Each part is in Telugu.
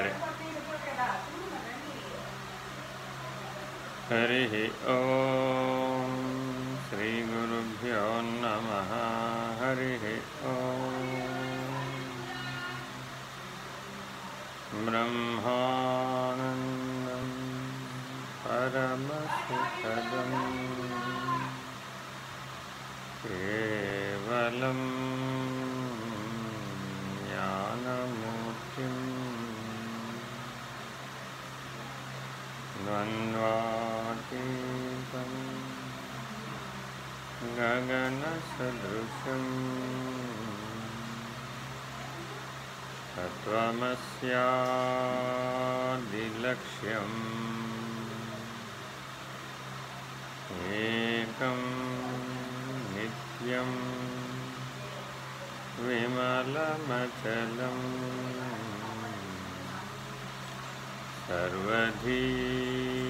సరే హరి ఓం శ్రీ గురుభ్యో నమ హరి ఓం समीपं गगनसदृशम्। तत्त्वमस्यादिलक्ष्यम्। एकं नित्यं विमलमचलम्। सर्वधी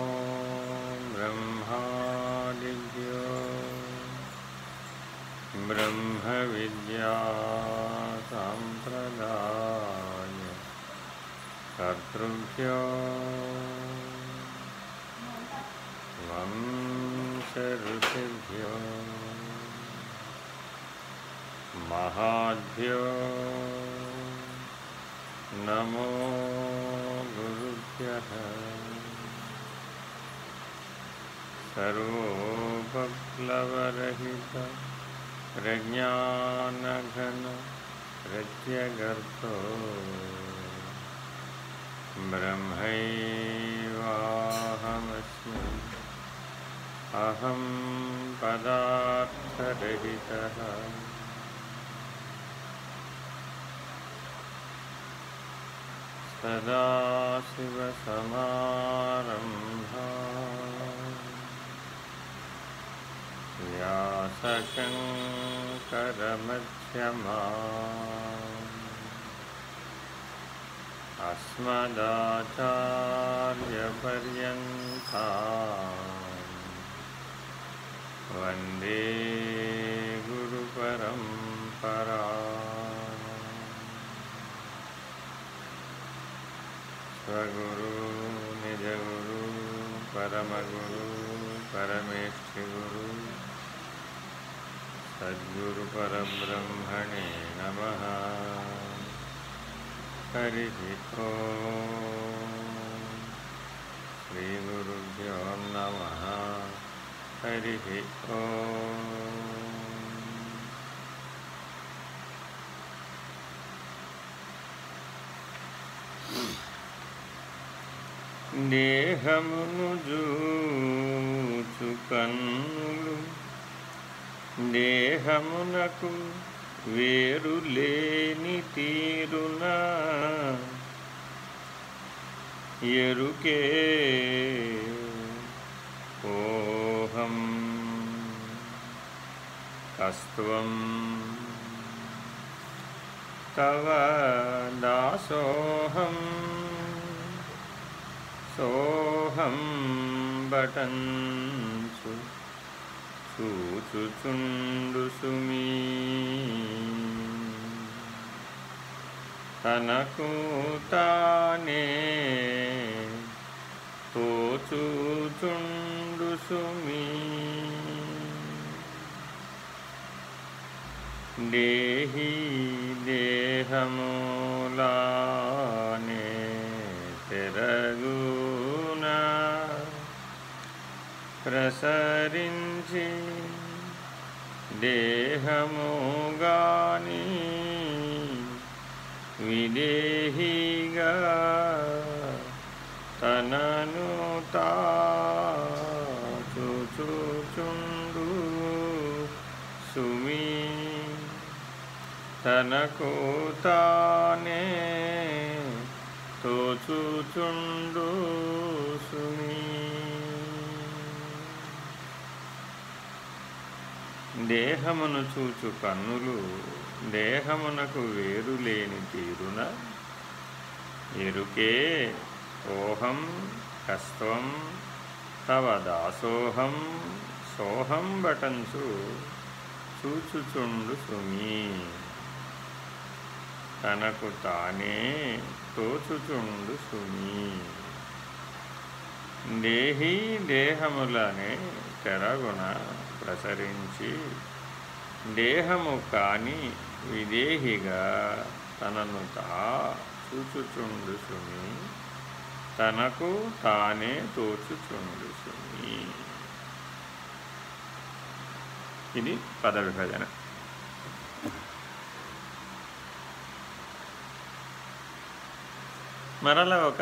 ब्रह्म विद्याप्रदाय कर्तृभ्य। वंश ऋषिभ्यो महाभ्यो। नमो गुरुभ्यः। सर्वोपप्लवरहितः। प्रज्ञानघन प्रत्यगर्थो। ब्रह्मैवाहमस्मि। अहं पदार्थरहितः। सदाशिवसमारम्भा। व्यासशङ्करमध्यमा अस्मदाचार्यपर्यन्ता वंदे गुरुपरम्परा स्वगुरु निजगुरु परमगुरु परमेष्ठिगुरु। सद्गुरुपरब्रह्मणे नमः हरिः ॐ श्रीगुरुभ्यो नमः हरिः ॐ దేహమును జూచు కన్నులు దేహమునకు వేరు లేని తీరునా? ఎరుకే ఓహం కస్త్వం తవ దాసోహం సోహం బటన్. చూచుచుండు సుమీ. తనకు తానే తోచుచుండు సుమీ. దేహి దేహములానే తెరగు ప్రసరించి దేహముగాని విదేహిగా తనను తాచుచుండు సుమీ తనకు తానే తోచుచుండు సుమీ దేహమును చూచు కన్నులు దేహమునకు వేరు లేని తీరున ఎరుకే ఓహం కస్త్వం తవ దాసోహం సోహం బటంచు చూచుచుండు సుమీ. తనకు తానే తోచుచుండు సుమీ. దేహీ దేహములనే తెరగున ప్రసరించి దేహము కాని విదేహిగా తనను తా చూచుచుండు సుమి తనకు తానే తోచుచుండు సుమి ఇది పద విభజన మరల ఒక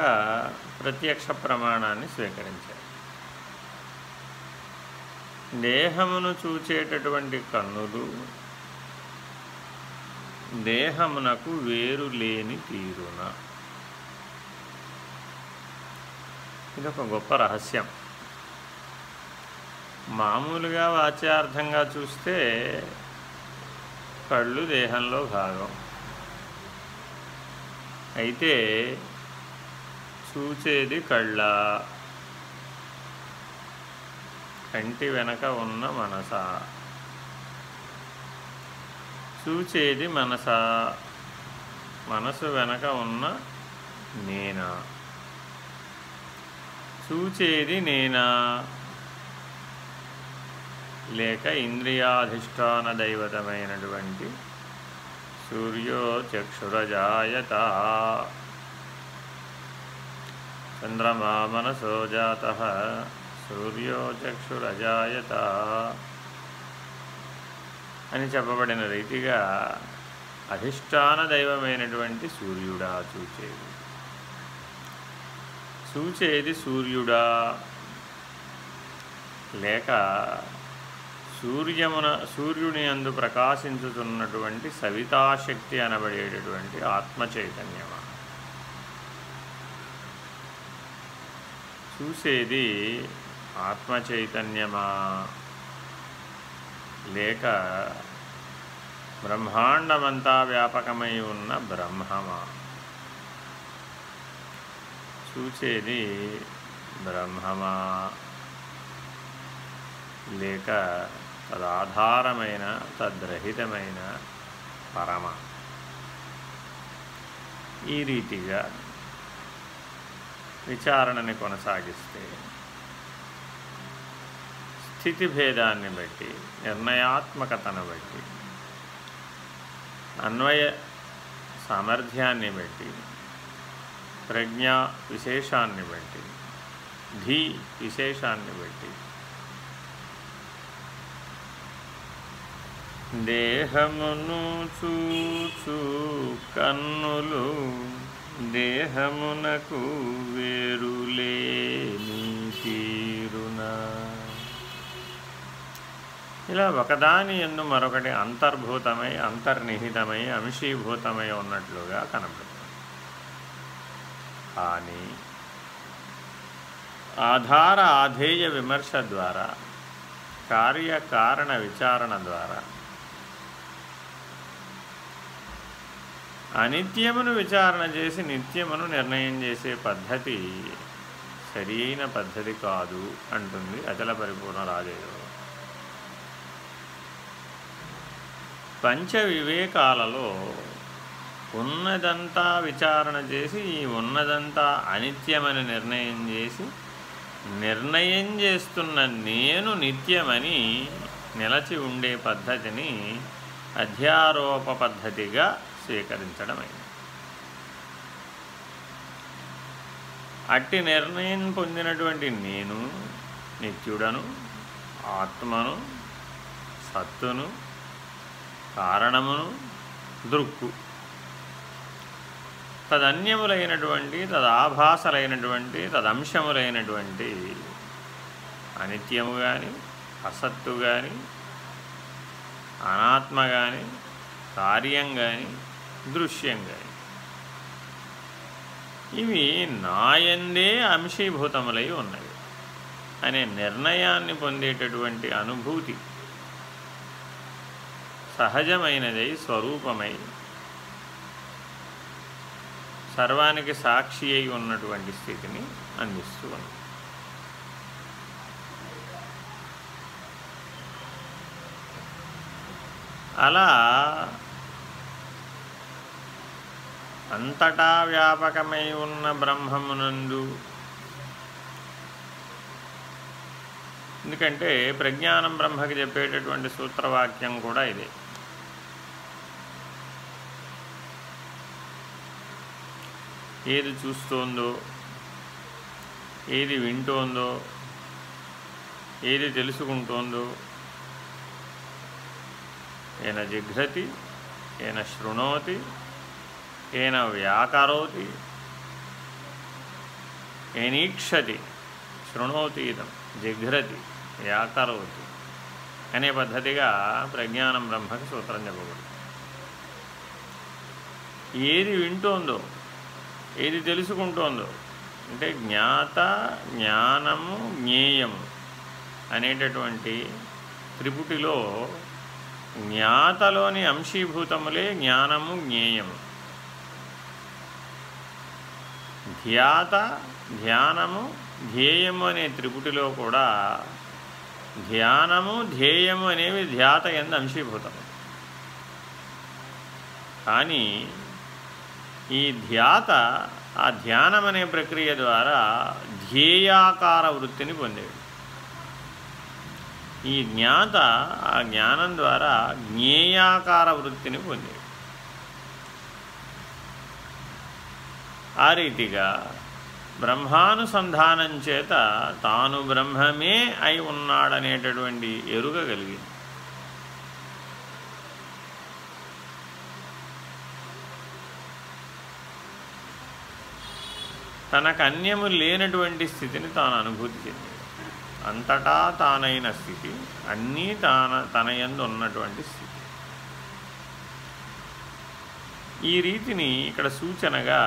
ప్రత్యక్ష ప్రమాణాన్ని స్వీకరించారు. దేహమును చూచేటటువంటి కన్నులు దేహమునకు వేరు లేని తీరున. ఇది ఒక గొప్ప రహస్యం. మామూలుగా వాచ్యార్థంగా చూస్తే కళ్ళు దేహంలో భాగం. అయితే చూచేది కళ్ళ. కంటి వెనక ఉన్న మనస. చూచేది మనస. మనసు వెనక ఉన్న నేనా? చూచేది నేనా? లేక ఇంద్రియాధిష్టాన దైవతమైనటువంటి సూర్యోచక్షురజాయత. చంద్రమా మనసో జాత. సూర్యో చక్షురజాయత అని చెప్పబడిన రీతిగా అధిష్టాన దైవమైనటువంటి సూర్యుడా చూచేది. చూచేది సూర్యుడా. లేక సూర్యమున సూర్యుని అందు ప్రకాశించుతున్నటువంటి సవితాశక్తి అనబడేటటువంటి ఆత్మ చైతన్యమా చూసేది ఆత్మ చైతన్యమా లేక బ్రహ్మాండమంతా వ్యాపకమై ఉన్న బ్రహ్మమా? చూసేది బ్రహ్మమా? లేక తదాధారమైన తద్రహితమైన పరమ? ఈ రీతిగా విచారణని కొనసాగిస్తే స్థితి భేదాన్ని బట్టి నిర్ణయాత్మకతను బట్టి అన్వయ సామర్థ్యాన్ని బట్టి ప్రజ్ఞా విశేషాన్ని బట్టి ధీ విశేషాన్ని బట్టి. దేహమును చూచు కన్నులు దేహమునకు వేరులేని తీరు. ఇలా ఒకదాని ఎందు మరొకటి అంతర్భూతమై అంతర్నిహితమై అంశీభూతమై ఉన్నట్లుగా కనబడుతుంది. కానీ ఆధార ఆధేయ విమర్శ ద్వారా కార్యకారణ విచారణ ద్వారా అనిత్యమును విచారణ చేసి నిత్యమును నిర్ణయం చేసే పద్ధతి సరైన పద్ధతి కాదు అంటుంది అచల పరిపూర్ణ రాజయోగం. పంచ వివేకాలలో ఉన్నదంతా విచారణ చేసి ఈ ఉన్నదంతా అనిత్యమని నిర్ణయం చేసి నిర్ణయం చేస్తున్న నేను నిత్యమని నిలచి ఉండే పద్ధతిని అధ్యారోప పద్ధతిగా స్వీకరించడమైంది. అట్టి నిర్ణయం పొందినటువంటి నేను నిత్యుడను ఆత్మను సత్తును కారణమును దృక్కు. తదన్యములైనటువంటి తదాభాసలైనటువంటి తదంశములైనటువంటి అనిత్యము కానీ అసత్తు కానీ అనాత్మ కానీ కార్యం కానీ దృశ్యం కానీ ఇవి నాయందే అంశీభూతములై ఉన్నవి. అనే నిర్ణయాన్ని పొందేటటువంటి అనుభూతి సహజమైనదై స్వరూపమై. సర్వానికి సాక్షి అయి ఉన్నటువంటి స్థితిని అందిస్తూ ఉంది. అలా అంతటా వ్యాపకమై ఉన్న బ్రహ్మమునందు ఎందుకంటే ప్రజ్ఞానం బ్రహ్మకి చెప్పేటటువంటి సూత్రవాక్యం కూడా ఇదే. ఏది చూస్తోందో ఏది వింటోందో ఏది తెలుసుకుంటోందో ఏన జిఘ్రతి ఏన శృణోతి ఏన వ్యాకరోతి ఏనీక్షతి శృణోతి ఇదం జిఘ్రతి వ్యాకరోతి అనే పద్ధతిగా ప్రజ్ఞానం బ్రహ్మకి సూత్రం చెప్పబడుతుంది. ఏది వింటోందో ఏది తెలుసుకుంటోందో. అంటే జ్ఞాత జ్ఞానము జ్ఞేయము అనేటటువంటి త్రిపుటిలో జ్ఞాతలోని అంశీభూతములే జ్ఞానము జ్ఞేయము. ధ్యాత ధ్యానము ధ్యేయము అనే త్రిపుటిలో కూడా ధ్యానము ధ్యేయము అనేవి ధ్యాత ఎందు అంశీభూతము. కానీ ఈ ధ్యాత ఆ ధ్యానం అనే ప్రక్రియ ద్వారా ధ్యేయాకార వృత్తిని పొందేడు. ఈ జ్ఞాత ఆ జ్ఞానం ద్వారా జ్ఞేయాకార వృత్తిని పొందేడు. ఆ రీతిగా బ్రహ్మానుసంధానం చేత తాను బ్రహ్మమే అయి ఉన్నాడనేటటువంటి ఎరుక తనకు అన్యము లేనటువంటి స్థితిని తాను అనుభూతి చెంది. అంతటా తానైన స్థితి అన్నీ తాన తన యందు ఉన్నటువంటి స్థితి. ఈ రీతిని ఇక్కడ సూచనగా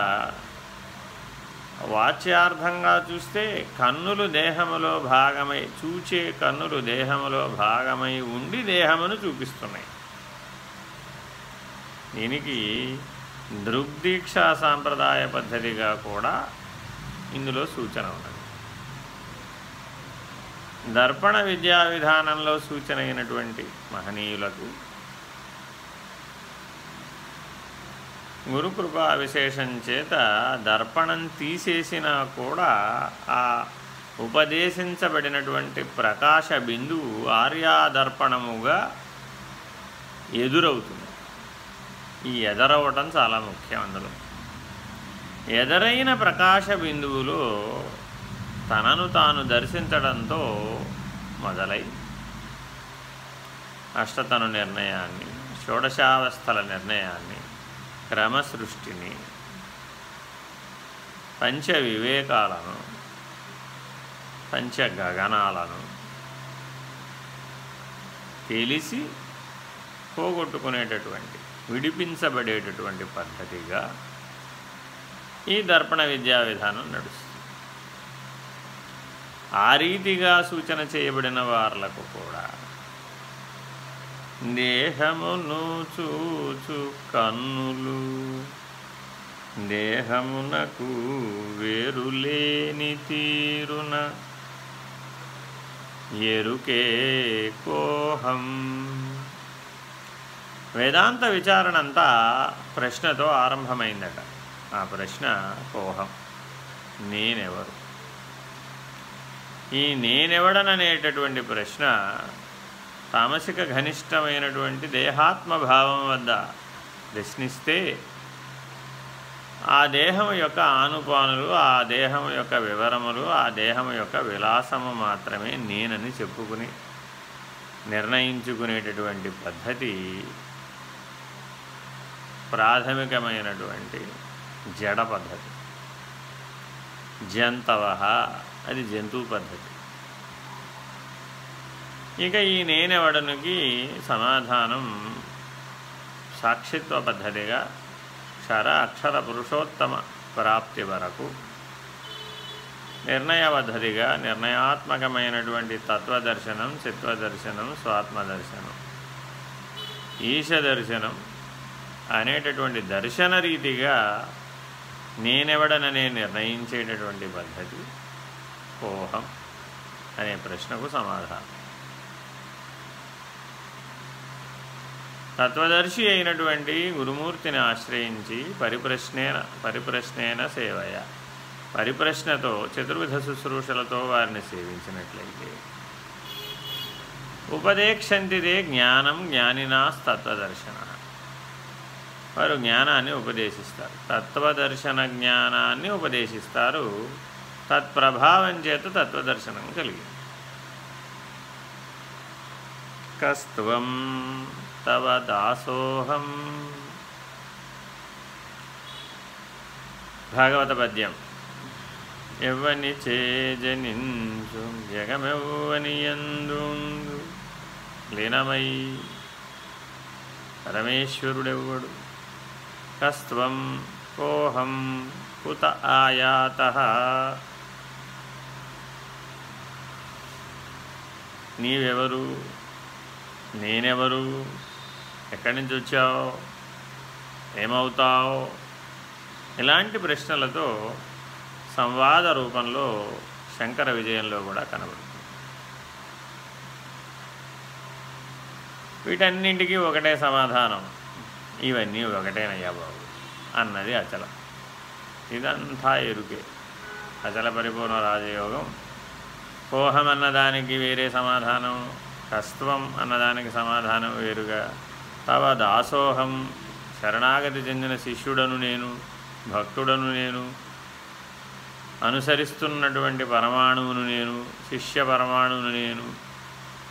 వాచ్యార్థంగా చూస్తే కన్నులు దేహములో భాగమై చూచే కన్నులు దేహములో భాగమై ఉండి దేహమును చూపిస్తున్నాయి. దీనికి దృగ్దీక్షా సాంప్రదాయ పద్ధతిగా కూడా ఇందులో సూచన ఉన్నది. దర్పణ విద్యా విధానంలో సూచన అయినటువంటి మహనీయులకు గురుకృపా విశేషం చేత దర్పణం తీసేసినా కూడా ఆ ఉపదేశించబడినటువంటి ప్రకాశ బిందువు ఆర్యాదర్పణముగా ఎదురవుతుంది. ఈ ఎదరవటం చాలా ముఖ్యం అందులో. ఎదరైన ప్రకాశ బిందువులో తనను తాను దర్శించడంతో మొదలై అష్టతను నిర్ణయాన్ని షోడశావస్థల నిర్ణయాన్ని క్రమసృష్టిని పంచ వివేకాలను పంచ గగనాలను తెలిసి పోగొట్టుకునేటటువంటి విడిపించబడేటటువంటి పద్ధతిగా ఈ దర్పణ విద్యా విధానం నడుస్తుంది. ఆ రీతిగా సూచన చేయబడిన వార్లకు కూడా దేహమును చూచు కన్నులు దేహమునకు వేరులేని తీరున ఎరుకే కోహం. వేదాంత విచారణ అంతా ప్రశ్నతో ఆరంభమైందట. ఆ ప్రశ్న కోహం నేనెవరు? ఈ నేనెవడననేటటువంటి ప్రశ్న తామసిక ఘనిష్టమైనటువంటి దేహాత్మభావం వద్ద ప్రశ్నిస్తే ఆ దేహం యొక్క ఆనుపానులు ఆ దేహం యొక్క వివరములు ఆ దేహం యొక్క విలాసము మాత్రమే నేనని చెప్పుకుని నిర్ణయించుకునేటటువంటి పద్ధతి ప్రాథమికమైనటువంటి జడ పద్ధతి జంతవ అది జంతువు పద్ధతి. ఇక ఈ నేనెవడనుకి సమాధానం సాక్షిత్వ పద్ధతిగా క్షర అక్షర పురుషోత్తమ ప్రాప్తి వరకు నిర్ణయ పద్ధతిగా నిర్ణయాత్మకమైనటువంటి తత్వదర్శనం చిత్వదర్శనం స్వాత్మదర్శనం ఈశ దర్శనం అనేటటువంటి దర్శన రీతిగా నేనెవడననే నిర్ణయించేటటువంటి పద్ధతి కోహం అనే ప్రశ్నకు సమాధానం. తత్వదర్శి అయినటువంటి గురుమూర్తిని ఆశ్రయించి పరిప్రశ్నేన పరిప్రశ్నేన సేవయ. పరిప్రశ్నతో చతుర్విధ శుశ్రూషలతో వారిని సేవించినట్లయితే. ఉపదేక్షంతిదే జ్ఞానం జ్ఞానినాస్తత్వదర్శన. వారు జ్ఞానాన్ని ఉపదేశిస్తారు. తత్వదర్శన జ్ఞానాన్ని ఉపదేశిస్తారు. తత్ప్రభావం చేత తత్వదర్శనం కలిగి కస్త్వం తవ దాసోహం. భాగవత పద్యం. ఎవ్వని చేజనించు జగమెవ్వని ఎందు లీనమై పరమేశ్వరుడెవ్వడు? కస్త్వం కోహం కుత ఆయాత నీవెవరు నేనెవరు ఎక్కడి నుంచి వచ్చావు ఏమవుతావు ఇలాంటి ప్రశ్నలతో సంవాద రూపంలో శంకర విజయంలో కూడా కనబడుతుంది వీటన్నింటికీ ఒకటే సమాధానం ఇవన్నీ ఒకటేనయ్యా బాబు? అన్నది అచల. ఇదంతా ఎరుకే. అచల పరిపూర్ణ రాజయోగం. కోహం అన్నదానికి వేరే సమాధానం కస్త్వం అన్నదానికి సమాధానం వేరుగా. తవ దాసోహం శరణాగతి చెందిన శిష్యుడను నేను భక్తుడను నేను అనుసరిస్తున్నటువంటి పరమాణువును నేను శిష్య పరమాణువును నేను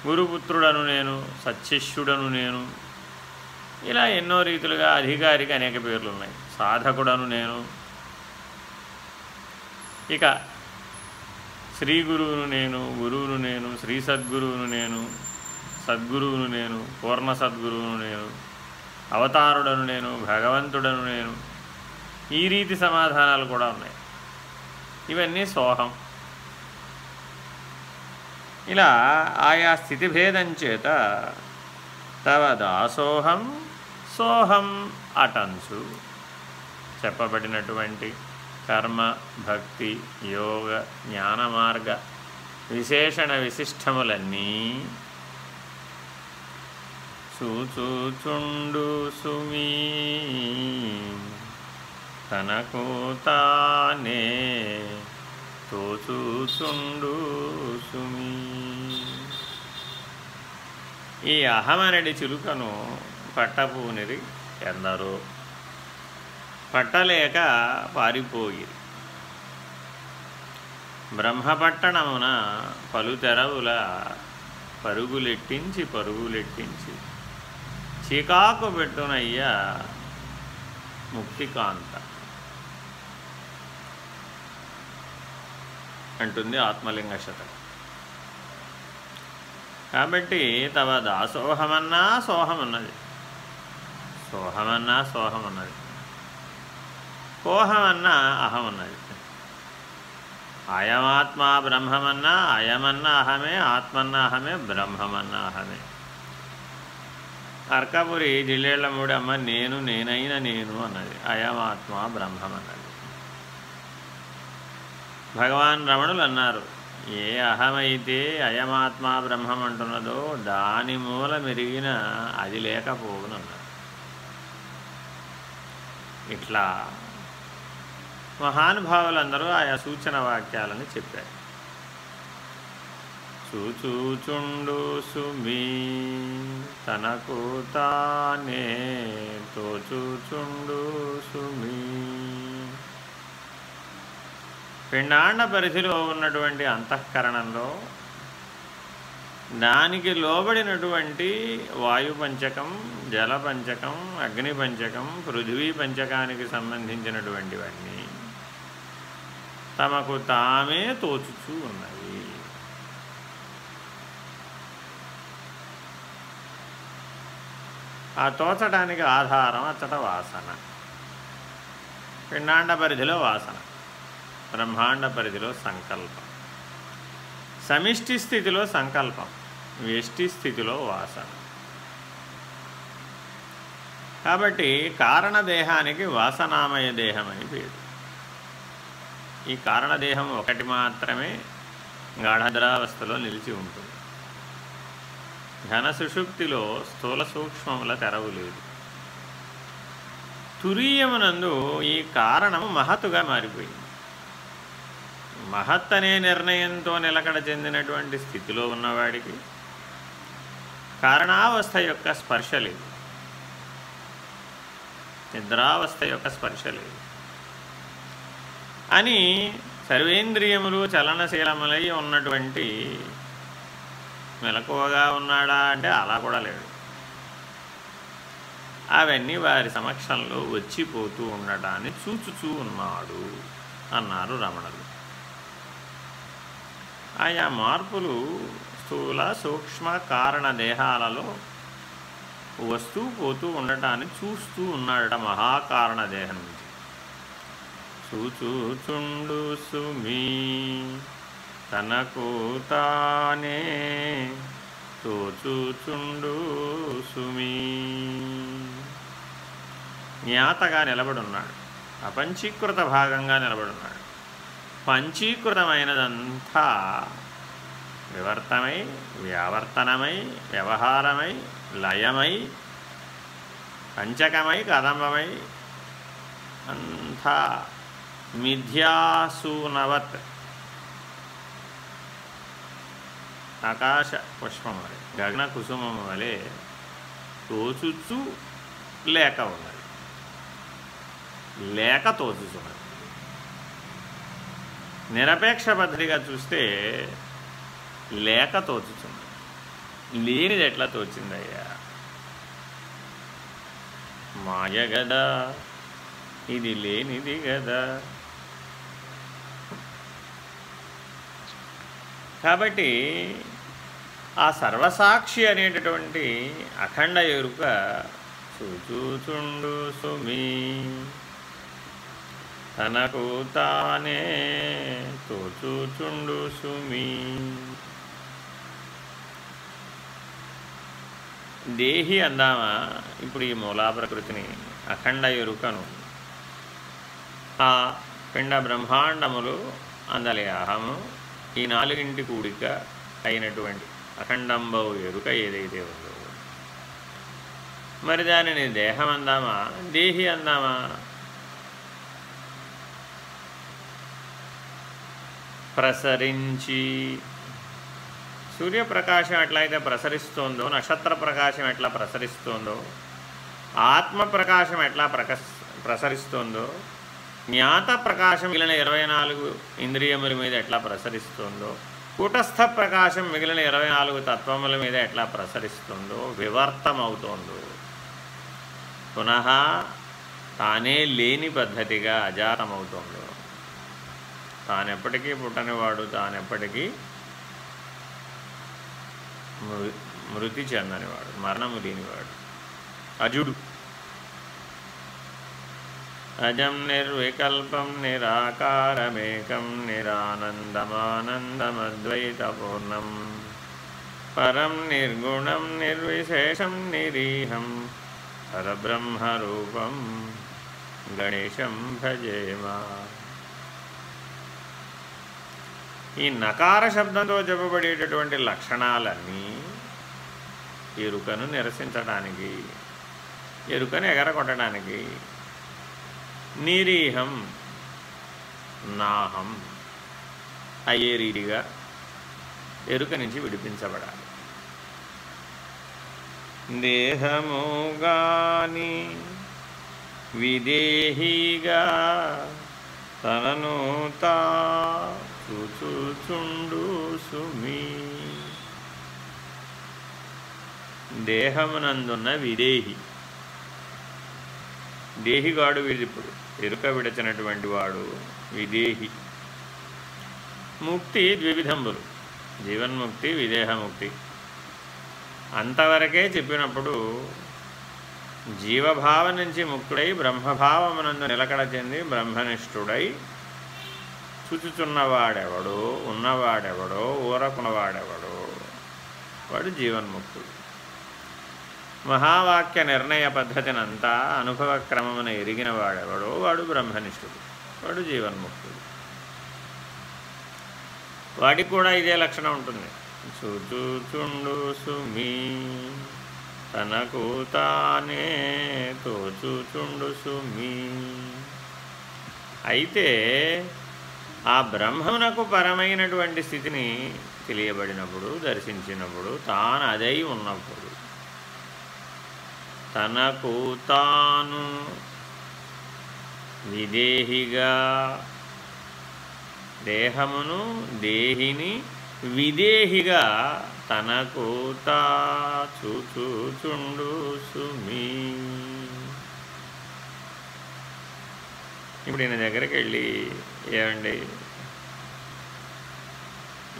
గురుపుత్రుడను నేను సత్శిష్యుడను నేను ఇలా ఎన్నో రీతులుగా అధికారికి అనేక పేర్లు ఉన్నాయి సాధకుడను నేను ఇక శ్రీ గురువును నేను గురువును నేను శ్రీ సద్గురువును నేను సద్గురువును నేను పూర్ణ సద్గురువును నేను అవతారుడను నేను భగవంతుడను నేను ఈ రీతి సమాధానాలు కూడా ఉన్నాయి. ఇవన్నీ సోహం. ఇలా ఆయా స్థితిభేదం చేత తవ దాసోహం సోహం అటన్సు. చెప్పబడినటువంటి కర్మ భక్తి యోగ జ్ఞాన మార్గ విశేషణ విశిష్టములన్నీ చూచుచుండు సుమీ. తనకు తానే తోచుచుండు సుమీ. ఈ అహమనడి చిలుకను పట్టపూనిరి ఎందరో. పట్టలేక పారిపోయి. బ్రహ్మపట్టణమున పలుతెరవుల పరుగులెట్టించి పరుగులెట్టించి చికాకు పెట్టునయ్యా ముక్తికాంత. అంటుంది ఆత్మలింగ శతకం. కాబట్టి తవ దాసోహమన్నా సోహమన్నది. సోహమన్నా సోహం అన్నది కోహమన్నా అహం అన్నది అయమాత్మ బ్రహ్మమన్నా అయమన్నా అహమే ఆత్మన్నా అహమే బ్రహ్మమన్నా అహమే. అర్కపురి జిల్లేళ్ళమూడి అమ్మ నేను నేనైన నేను అన్నది. అయమాత్మ బ్రహ్మమన్నది. భగవాన్ రమణులు అన్నారు ఏ అహమైతే అయమాత్మ బ్రహ్మం అంటున్నదో దాని మూల మెరిగిన అది లేకపోవునన్నారు. ఇట్లా మహానుభావులందరూ ఆయా సూచన వాక్యాలను చెప్పారు. చూచూచుండు సుమీ తనకు తానే తోచూచుండు సుమీ. పిండాండ పరిధిలో ఉన్నటువంటి అంతఃకరణంలో దానికి లోబడినటువంటి వాయు పంచకం జల పంచకం అగ్ని పంచకం పృథ్వీ పంచకానికి సంబంధించినటువంటివన్నీ తమకు తామే తోచుచూ ఉన్నవి. ఆ తోచడానికి ఆధారం అచ్చట వాసన. పిండాండ పరిధిలో వాసన బ్రహ్మాండ పరిధిలో సంకల్పం సమిష్టి స్థితిలో సంకల్పం. వ్యష్టి స్థితిలో వాసన. కాబట్టి కారణదేహానికి వాసనామయ దేహం అని పేరు. ఈ కారణదేహం ఒకటి మాత్రమే గాఢద్రావస్థలో నిలిచి ఉంటుంది. ఘన సుషుప్తిలో స్థూల సూక్ష్మముల తెరవు లేదు. తురీయమునందు ఈ కారణము మహత్తుగా మారిపోయింది. మహత్ అనే నిర్ణయంతో నిలకడ చెందినటువంటి స్థితిలో ఉన్నవాడికి కారణావస్థ యొక్క స్పర్శ లేదు. నిద్రావస్థ యొక్క స్పర్శ లేదు. అని సర్వేంద్రియములు చలనశీలములై ఉన్నటువంటి మెలకువగా ఉన్నాడా అంటే అలా కూడా లేడు అవన్నీ వారి సమక్షంలో వచ్చిపోతూ ఉండటాన్ని చూచుచూ ఉన్నాడు అన్నారు రమణలు ఆయా మార్పులు స్థూల సూక్ష్మ కారణ దేహాలలో వస్తూ పోతూ ఉండటాన్ని చూస్తూ ఉన్నాడట మహాకారణ దేహం నుంచి. చూచుచుండు సుమీ తనకు తానే తోచుచుండు సుమీ. జ్ఞాతగా నిలబడున్నాడు అపంచీకృత భాగంగా నిలబడున్నాడు. పంచీకృతమైనదంతా వివర్తమై వ్యావర్తనమై వ్యవహారమై లయమై పంచకమై కదంబమై. అంతా మిథ్యాసూనవత్. ఆకాశ పుష్పం వలె గగన కుసుమం వలె తోచుచు లేక ఉన్నది. లేక తోచుచున్నది నిరపేక్ష పద్ధతిగా చూస్తే లేక తోచుచున్నది లేనిది ఎట్లా తోచిందయ్యా? మాయ గదా ఇది లేనిది గదా. కాబట్టి ఆ సర్వసాక్షి అనేటటువంటి అఖండ ఎరుక చూచుచుండు సుమి. తనకు తానే తోచుచుండు సుమి. దేహి అందామా? ఇప్పుడు ఈ మూలా ప్రకృతిని అఖండ ఎరుకను ఆ పిండ బ్రహ్మాండములు అందలి అహము. ఈ నాలుగింటి కూడిక అయినటువంటి అఖండంబవు ఎరుక ఏదైతే ఉందో. మరి దానిని దేహం అందామా? దేహి అందామా? ప్రసరించి సూర్యప్రకాశం ఎట్లయితే ప్రసరిస్తుందో నక్షత్ర ప్రకాశం ఎట్లా ప్రసరిస్తుందో ఆత్మ ప్రకాశం ఎట్లా ప్రక ప్రసరిస్తుందో జ్ఞాత ప్రకాశం మిగిలిన ఇరవై నాలుగు ఇంద్రియముల మీద ఎట్లా ప్రసరిస్తుందో కూటస్థ ప్రకాశం మిగిలిన ఇరవై నాలుగు తత్వముల మీద ఎట్లా ప్రసరిస్తుందో వివర్తమవుతోందో. పునః తానే లేని పద్ధతిగా అజాతమవుతుందో. తానెప్పటికీ పుట్టనివాడు తానెప్పటికీ మృతి చెందనివాడు మరణము లేనివాడు అజుడు అజం నిర్వికల్పం నిరాకారమేకం నిరానందమానందమద్వైతపూర్ణం పరం నిర్గుణం నిర్విశేషం నిరీహం పరబ్రహ్మరూపం గణేశం భజేమా ఈ నకార శబ్దంతో చెప్పబడేటటువంటి లక్షణాలన్నీ ఎరుకను నిరసించడానికి ఎరుకను ఎగరగొట్టడానికి నిరీహం నాహం అయ్యే రీతిగా ఎరుక నుంచి విడిపించబడాలి. దేహము గాని విదేహిగా తనను తా చూచుచుండు సుమి. దేహమునందున్న విదేహి. దేహిగాడు వీరిప్పుడు ఎరుక విడచినటువంటి వాడు విదేహి. ముక్తి ద్వివిధంబులు. జీవన్ముక్తి విదేహముక్తి. అంతవరకే చెప్పినప్పుడు జీవభావం నుంచి ముక్తుడై బ్రహ్మభావమునందు నిలకడ చెంది బ్రహ్మనిష్ఠుడై చూచుచున్నవాడెవడో ఉన్నవాడెవడో? ఊరకున్నవాడెవడో? వాడు జీవన్ముక్తుడు. మహావాక్య నిర్ణయ పద్ధతినంతా అనుభవ క్రమమున ఎరిగిన వాడెవడో వాడు బ్రహ్మనిష్ఠుడు. వాడు జీవన్ముక్తుడు. వాడికి కూడా ఇదే లక్షణం ఉంటుంది. చూచుచుండు సుమీ తనకు తానే తోచుచుండు సుమీ. అయితే ఆ బ్రహ్మమునకు పరమైనటువంటి స్థితిని తెలియబడినప్పుడు దర్శించినప్పుడు తాను అదై ఉన్నప్పుడు తనకు తాను విదేహిగా దేహమును దేహిని విదేహిగా తనకు తా చూచుచుండు సుమీ ఇప్పుడు ఈయన దగ్గరికి వెళ్ళి ఏమండి?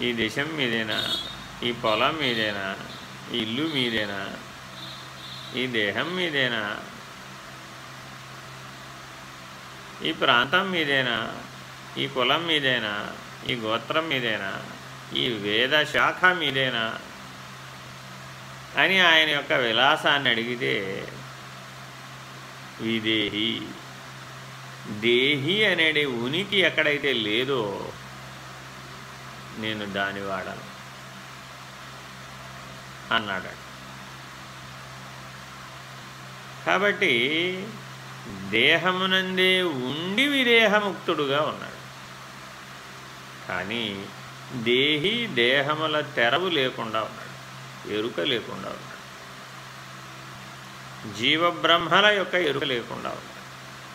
ఈ దేశం మీదేనా? ఈ పొలం మీదేనా? ఈ ఇల్లు మీదేనా? ఈ దేహం మీదేనా? ఈ ప్రాంతం మీదేనా? ఈ కులం మీదేనా? ఈ గోత్రం మీదేనా? ఈ వేద శాఖ మీదేనా? అని ఆయన యొక్క విలాసాన్ని అడిగితే విదేహి దేహి అనేది ఉనికి ఎక్కడైతే లేదో నేను దాని వాడను అన్నాడు. కాబట్టి దేహమునందే ఉండి విదేహముక్తుడుగా ఉన్నాడు. కానీ దేహి దేహముల తెరవు లేకుండా ఉన్నాడు. ఎరుక లేకుండా ఉన్నాడు. జీవబ్రహ్మల యొక్క ఎరుక లేకుండా ఉన్నాడు.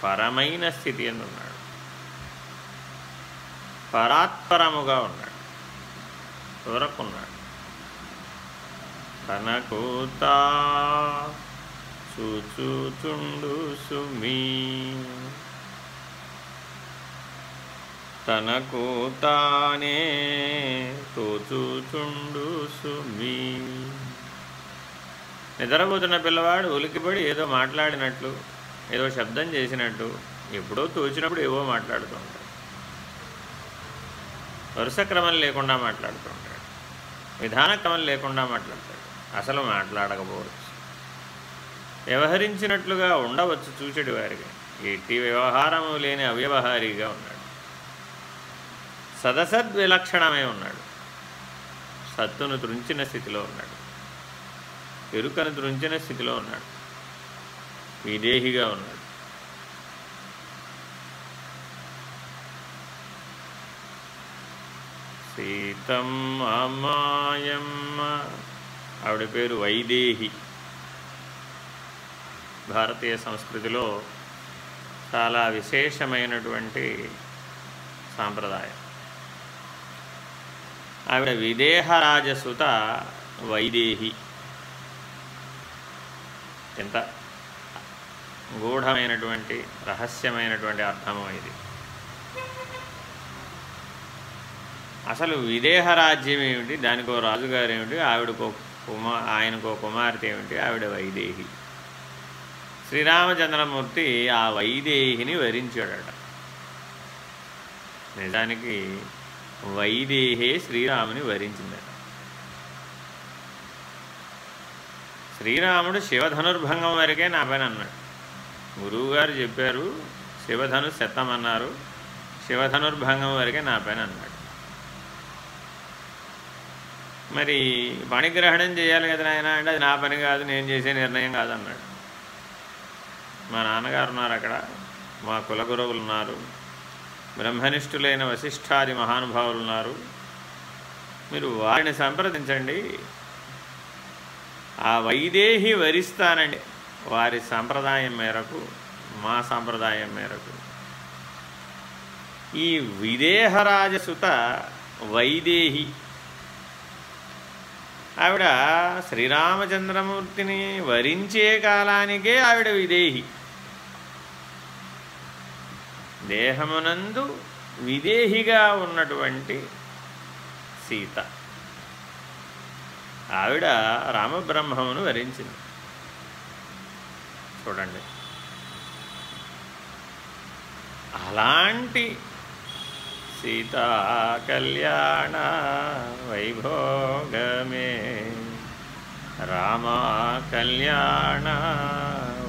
పరమైన స్థితి ఉన్నాడు. పరాత్పరముగా ఉన్నాడు. దూరకున్నాడు. తనకు తా చూచుచుండు సుమీ. తనకు తానే తోచుచుండు సుమీ. నిద్రపోతున్న పిల్లవాడు ఉలికిపడి ఏదో మాట్లాడినట్లు ఏదో శబ్దం చేసినట్టు ఎప్పుడో తోచినప్పుడు ఏవో మాట్లాడుతూ ఉంటాడు. వరుస క్రమం లేకుండా మాట్లాడుతూ ఉంటాడు. విధాన క్రమం లేకుండా మాట్లాడతాడు. అసలు మాట్లాడకపోవచ్చు. వ్యవహరించినట్లుగా ఉండవచ్చు చూచడి వారికి ఎట్టి వ్యవహారము లేని అవ్యవహారీగా ఉన్నాడు. సదసద్విలక్షణమై ఉన్నాడు. సత్తును తృంచిన స్థితిలో ఉన్నాడు. ఎరుకను తృంచిన స్థితిలో ఉన్నాడు. విదేహిగా ఉన్నాడు. సీతమ్మ అమ్మాయమ్మ ఆవిడ పేరు వైదేహి. భారతీయ సంస్కృతిలో చాలా విశేషమైనటువంటి సాంప్రదాయం. ఆవిడ విదేహరాజసుత వైదేహి. ఎంత గూఢమైనటువంటి రహస్యమైనటువంటి అర్థము ఇది. అసలు విదేహ రాజ్యం ఏమిటి? దానికో రాజుగారు ఏమిటి? ఆవిడకో కుమా ఆయనకో కుమార్తె ఏమిటి? ఆవిడ వైదేహి. శ్రీరామచంద్రమూర్తి ఆ వైదేహిని వరించాడట. నిజానికి వైదేహే శ్రీరాముని వరించిందట. శ్రీరాముడు శివధనుర్భంగం వరకే నా పని అన్నాడు. గురువుగారు చెప్పారు శివధను శతమన్నారు శివధనుర్భంగం వరకే నా పని అన్నాడు. మరి పణిగ్రహణం చేయాలి కదా నాయన అంటే అది నా పని కాదు నేను చేసే నిర్ణయం కాదన్నాడు. మా నాన్నగారు ఉన్నారు అక్కడ మా కులగురువులు ఉన్నారు బ్రహ్మనిష్ఠులైన వశిష్ఠాది మహానుభావులు ఉన్నారు. మీరు వారిని సంప్రదించండి ఆ వైదేహి వరిస్తానండి. వారి సంప్రదాయం మేరకు మా సంప్రదాయం మేరకు. ఈ విదేహరాజసుత వైదేహి. ఆవిడ శ్రీరామచంద్రమూర్తిని వరించే కాలానికే ఆవిడ విదేహి. దేహమునందు విదేహిగా ఉన్నటువంటి సీత. ఆవిడ రామబ్రహ్మమును వరించింది. చూడండి. అలాంటి సీతా కళ్యాణ వైభోగమే. రామా కళ్యాణ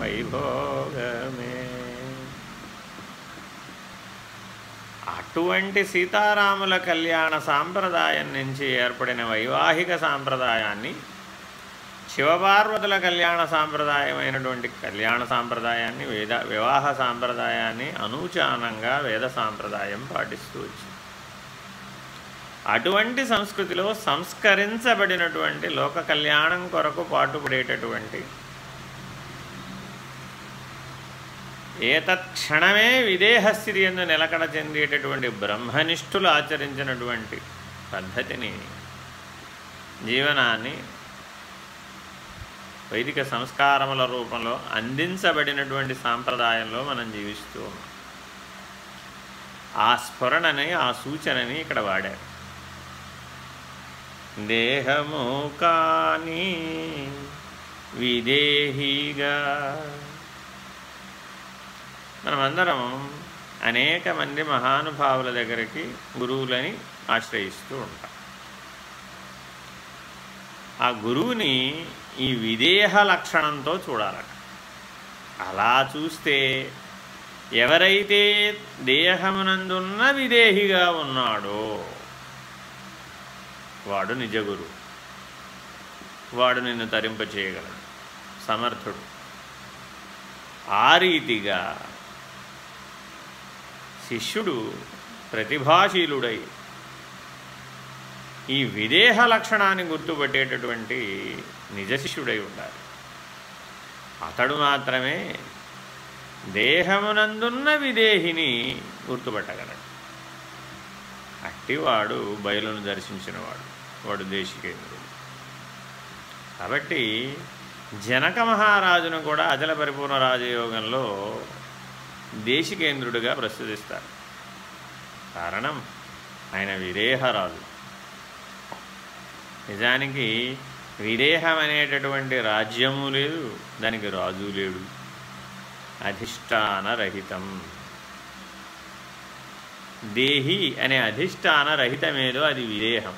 వైభోగమే. అటువంటి సీతారాముల కళ్యాణ సాంప్రదాయం నుంచి ఏర్పడిన వైవాహిక సాంప్రదాయాన్ని శివపార్వతుల కళ్యాణ సాంప్రదాయమైనటువంటి కళ్యాణ సాంప్రదాయాన్ని వేద వివాహ సాంప్రదాయాన్ని అనూచానంగా వేద సాంప్రదాయం పాటిస్తూ వచ్చింది. అటువంటి సంస్కృతిలో సంస్కరించబడినటువంటి లోక కళ్యాణం కొరకు పాటుపడేటటువంటి ఏతత్క్షణమే విదేహస్థితి ఎందు నిలకడ చెందేటటువంటి బ్రహ్మనిష్ఠులు ఆచరించినటువంటి పద్ధతిని జీవనాన్ని వైదిక సంస్కారముల రూపంలో అందించబడినటువంటి సాంప్రదాయంలో మనం జీవిస్తూ ఉన్నాం. ఆ స్ఫురణని ఆ సూచనని ఇక్కడ వాడారు. దేహము కానీ విదేహిగా మనమందరం అనేక మంది మహానుభావుల దగ్గరికి గురువులని ఆశ్రయిస్తూ ఉంటాం. ఆ గురువుని ఈ విదేహ లక్షణంతో చూడాలట. అలా చూస్తే ఎవరైతే దేహమునందున్న విదేహిగా ఉన్నాడో వాడు నిజగురు. వాడు నిన్ను తరింపచేయగలడు సమర్థుడు. ఆ రీతిగా శిష్యుడు ప్రతిభాశీలుడై ఈ విదేహ లక్షణాన్ని గుర్తుపెట్టేటటువంటి నిజ శిష్యుడై ఉండాలి. అతడు మాత్రమే దేహమునందున్న విదేహిని గుర్తుపట్టగలడు. అట్టివాడు బయలును దర్శించినవాడు వాడు దేశికేంద్రుడు. కాబట్టి జనక మహారాజును కూడా అచల పరిపూర్ణ రాజయోగంలో దేశికేంద్రుడిగా ప్రస్తుతిస్తారు కారణం ఆయన విదేహరాజు నిజానికి విదేహం అనేటటువంటి రాజ్యము లేదు దానికి రాజు లేడు. అధిష్టానరహితం. దేహి అనే అధిష్టాన రహితమేదో అది విదేహం.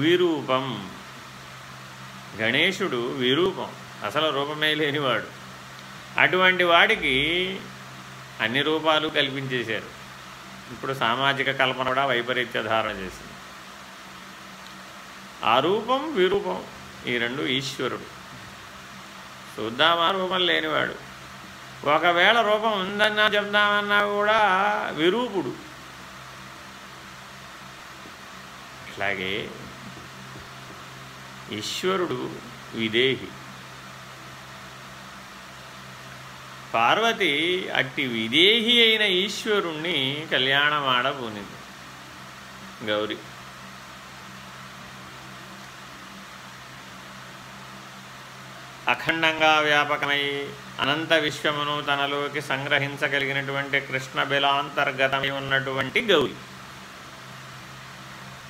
విరూపం. గణేశుడు విరూపం. అసలు రూపమే లేనివాడు. అటువంటి వాడికి అన్ని రూపాలు కల్పించేశారు. ఇప్పుడు సామాజిక కల్పన కూడా వైపరీత్య ధారణ చేసింది. ఆ రూపం విరూపం. ఈ రెండు ఈశ్వరుడు. చూద్దామా రూపం లేనివాడు. ఒకవేళ రూపం ఉందన్నా చెప్దామన్నా కూడా విరూపుడు. అట్లాగే ఈశ్వరుడు విదేహి. పార్వతి అట్టి విదేహి అయిన ఈశ్వరుణ్ణి కళ్యాణమాడబోనింది గౌరి. అఖండంగా వ్యాపకమై అనంత విశ్వమును తనలోకి సంగ్రహించగలిగినటువంటి కృష్ణ బిలాంతర్గతమై ఉన్నటువంటి గౌరి.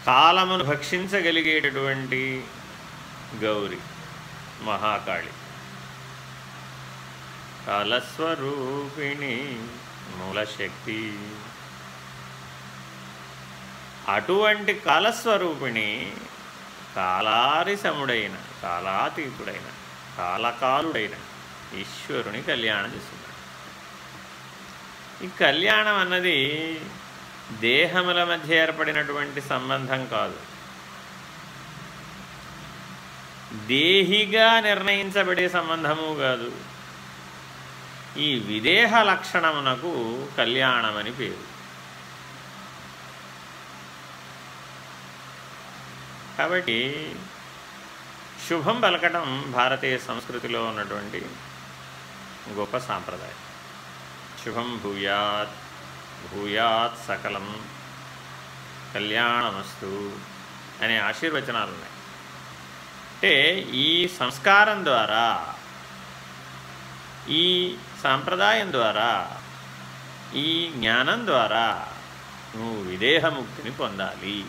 కాలమును భక్షించగలిగేటటువంటి గౌరి మహాకాళి. కాలస్వరూపిణి మూలశక్తి. అటువంటి కాలస్వరూపిణి కాలారిసముడైన కాలాతీతుడైన కాలకాలుడైన ఈశ్వరుని కళ్యాణం చేస్తున్నాడు ఈ కళ్యాణం అన్నది దేహముల మధ్య ఏర్పడినటువంటి సంబంధం కాదు. దేహిగా నిర్ణయించబడే సంబంధము కాదు. ఈ విదేహ లక్షణమునకు కళ్యాణమని పేరు. కాబట్టి శుభం పలకటం భారతీయ సంస్కృతిలో ఉన్నటువంటి గొప్ప సాంప్రదాయం. శుభం భూయాత్ భూయాత్ సకలం కళ్యాణమస్తు అనే ఆశీర్వచనాలు ఉన్నాయి. అంటే ఈ సంస్కారం ద్వారా ఈ సాంప్రదాయం ద్వారా ఈ జ్ఞానం ద్వారా నువ్వు విదేహముక్తిని పొందాలి.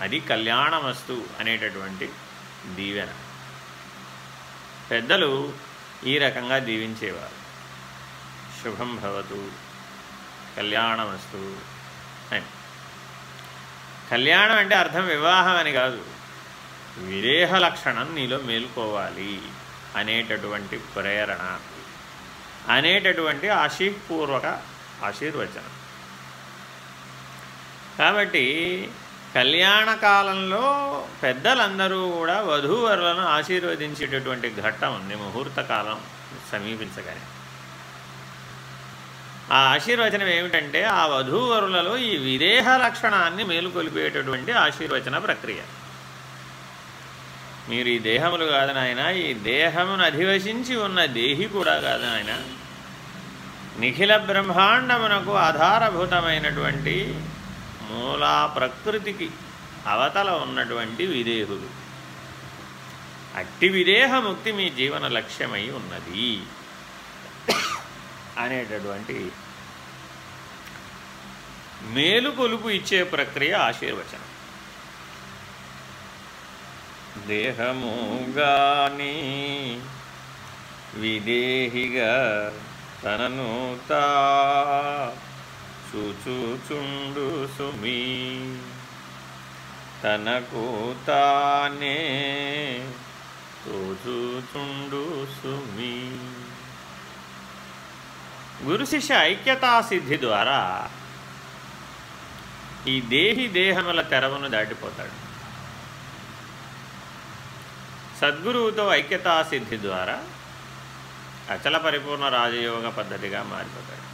అది కళ్యాణమస్తు అనేటటువంటి దీవెన. పెద్దలు ఈ రకంగా దీవించేవారు. శుభం భవతు కళ్యాణమస్తు అని. కళ్యాణం అంటే అర్థం వివాహం అని కాదు. విదేహ లక్షణం నీలో మేలుకోవాలి అనేటటువంటి ప్రేరణ. అనేటటువంటి ఆశీపూర్వక ఆశీర్వచనం. కాబట్టి కళ్యాణ కాలంలో పెద్దలందరూ కూడా వధూవరులను ఆశీర్వదించేటటువంటి ఘట్టం ఉంది ముహూర్త కాలం సమీపించగానే. ఆ ఆశీర్వచనం ఏమిటంటే ఆ వధూవరులలో ఈ విదేహ లక్షణాన్ని మేలుకొలిపేటటువంటి ఆశీర్వచన ప్రక్రియ. మీరు ఈ దేహములు కాదు నాయన ఈ దేహమును అధివసించి ఉన్న దేహి కూడా కాదు నాయన. నిఖిల బ్రహ్మాండమునకు ఆధారభూతమైనటువంటి మూలా ప్రకృతికి అవతల ఉన్నటువంటి విదేహులు. అట్టి విదేహముక్తి మీ జీవన లక్ష్యమై ఉన్నది. అనేటటువంటి మేలు కొలుపు ఇచ్చే ప్రక్రియ ఆశీర్వచనం. దేహముగాని విదేహిగా తనను తా చూచుచుండు సుమి. తనకు తానే తోచుచుండు సుమి. గురు శిష్య ఐక్యతా సిద్ధి ద్వారా ఈ దేహి దేహముల తెరవును దాటిపోతాడు. సద్గురువుతో ఐక్యతా సిద్ధి ద్వారా అచల పరిపూర్ణ రాజయోగ పద్ధతిగా మారిపోతాడు.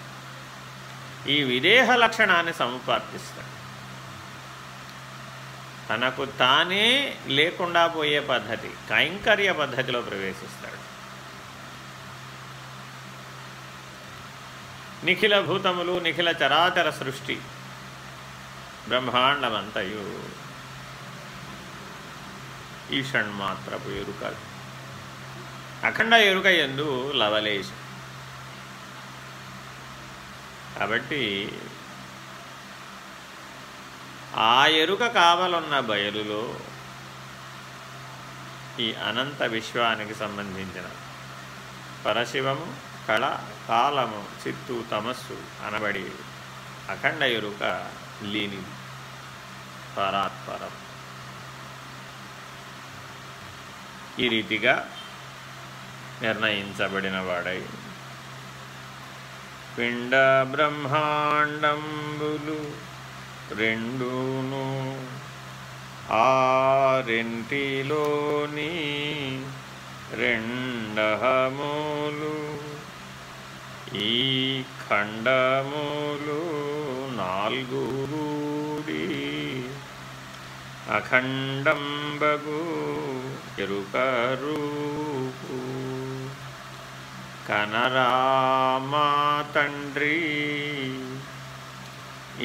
ఈ విదేహ లక్షణాన్ని సముపార్తిస్తాడు తనకు తానే లేకుండా పోయే పద్ధతి కైంకర్య పద్ధతిలో ప్రవేశిస్తాడు. నిఖిల భూతములు నిఖిల చరాచర సృష్టి బ్రహ్మాండమంతయు ఈ షణ్మాత్రపు ఎరుక అఖండ ఎరుక ఎందు లవలేశం. కాబట్టి ఆ ఎరుక కావలున్న బయలులో ఈ అనంత విశ్వానికి సంబంధించిన పరశివము కళ కాలము చిత్తు తమస్సు అనబడి అఖండ ఎరుక లేని పరాత్పరం. ఈ రీతిగా నిర్ణయించబడిన వాడై పిండ బ్రహ్మాండంబులు రెండును ఆరింటిలోని రెండహములు ఈ ఖండములు నాలుగు అఖండంబగు ఎరుకరూపు కనరామా తండ్రి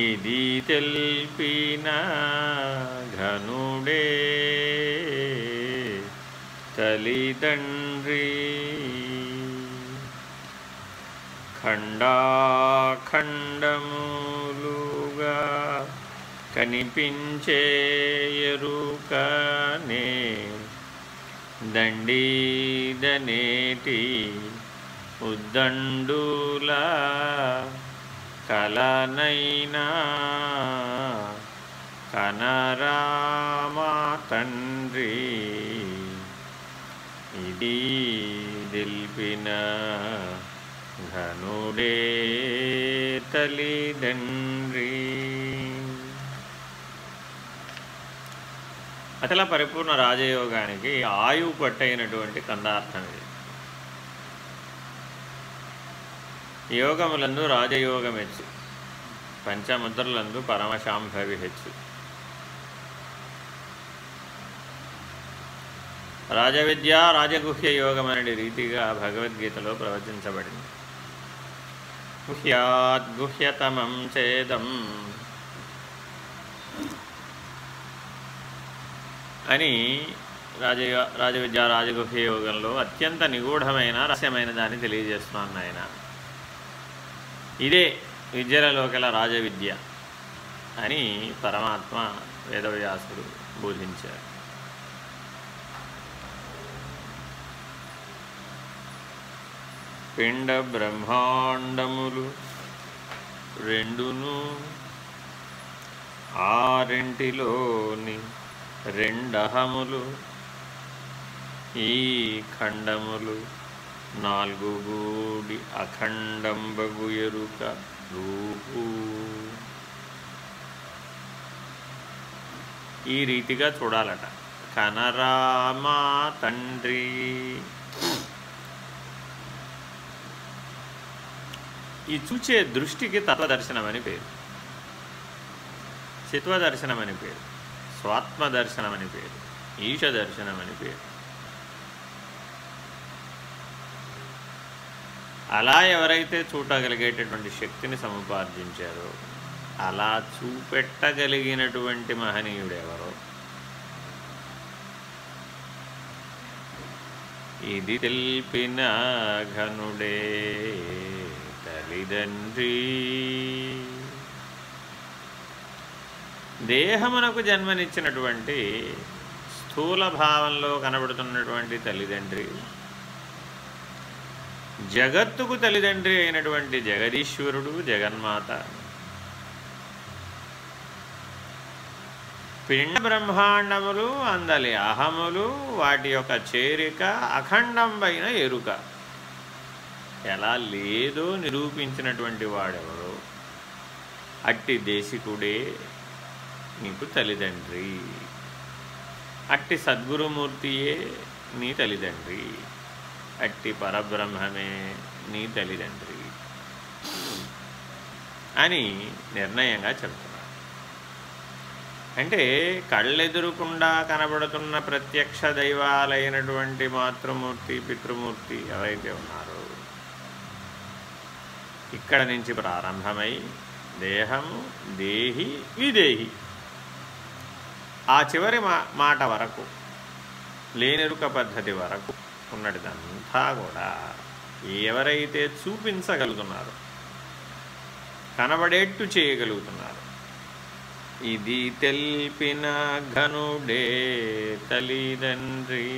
ఇది తెల్పిన ఘనుడే తల్లిదండ్రి. ఖండాఖండములుగా కనిపించే ఎరుకనే దండీదనేటి ఉద్దండుల కలనైనా కనరామా తండ్రి ఇది దిల్పిన ఘనుడే తల్లిదండ్రి. అసలు పరిపూర్ణ రాజయోగానికి ఆయువు పట్టైనటువంటి కందార్థం ఇది. యోగములందు రాజయోగం హెచ్చు పంచముద్రలందు పరమశాంభవి హెచ్చు రాజవిద్య రాజగుహ్య యోగం అనే రీతిగా భగవద్గీతలో ప్రవచించబడింది. గుహ్యాద్గుహ్యతమం చేదం అని రాజ రాజవిద్య రాజగుహ్య యోగంలో అత్యంత నిగూఢమైన రహస్యమైన దాన్ని తెలియజేస్తున్నాను ఆయన ఇదే విద్యలలోకెల రాజవిద్య అని పరమాత్మ వేదవ్యాసుడు బోధించారు. పిండ బ్రహ్మాండములు రెండును ఆరింటిలోని రెండహములు ఈ ఖండములు నాలుగు గూడి అఖండంబగు ఎరుక రూపు ఈ రీతిగా చూడాలట. కనరామా తండ్రి. ఈ చూచే దృష్టికి తత్వదర్శనమని పేరు. చిత్వదర్శనమని పేరు. స్వాత్మ పేరు. ఈశ దర్శనం అని పేరు. అలా ఎవరైతే చూడగలిగేటటువంటి శక్తిని సముపార్జించారో అలా చూపెట్టగలిగినటువంటి మహనీయుడెవరో ఇది తెలిపిన ఘనుడే తల్లిదండ్రి. దేహమునకు జన్మనిచ్చినటువంటి స్థూల భావంలో కనబడుతున్నటువంటి తల్లిదండ్రి జగత్తుకు తల్లిదండ్రి అయినటువంటి జగదీశ్వరుడు జగన్మాత. పిండ బ్రహ్మాండములు అందలి అహములు వాటి యొక్క చేరిక అఖండంపైన ఎరుక. ఎలా లేదో నిరూపించినటువంటి వాడెవరు. అట్టి దేశికుడే నీకు తల్లిదండ్రి. అట్టి సద్గురుమూర్తియే నీ తల్లిదండ్రి. అట్టి పరబ్రహ్మమే నీ తల్లిదండ్రి అని నిర్ణయంగా చెబుతున్నారు. అంటే కళ్ళెదురుకుండా కనబడుతున్న ప్రత్యక్ష దైవాలైనటువంటి మాతృమూర్తి పితృమూర్తి ఎవరైతే ఉన్నారో ఇక్కడ నుంచి ప్రారంభమై దేహము దేహి విదేహి. ఆ చివరి మా మాట వరకు లేనిరుక పద్ధతి వరకు ఉన్నటిదంతా కూడా ఎవరైతే చూపించగలుగుతున్నారో కనబడేట్టు చేయగలుగుతున్నారు. ఇది తెల్పిన ఘనుడే తల్లిదండ్రి.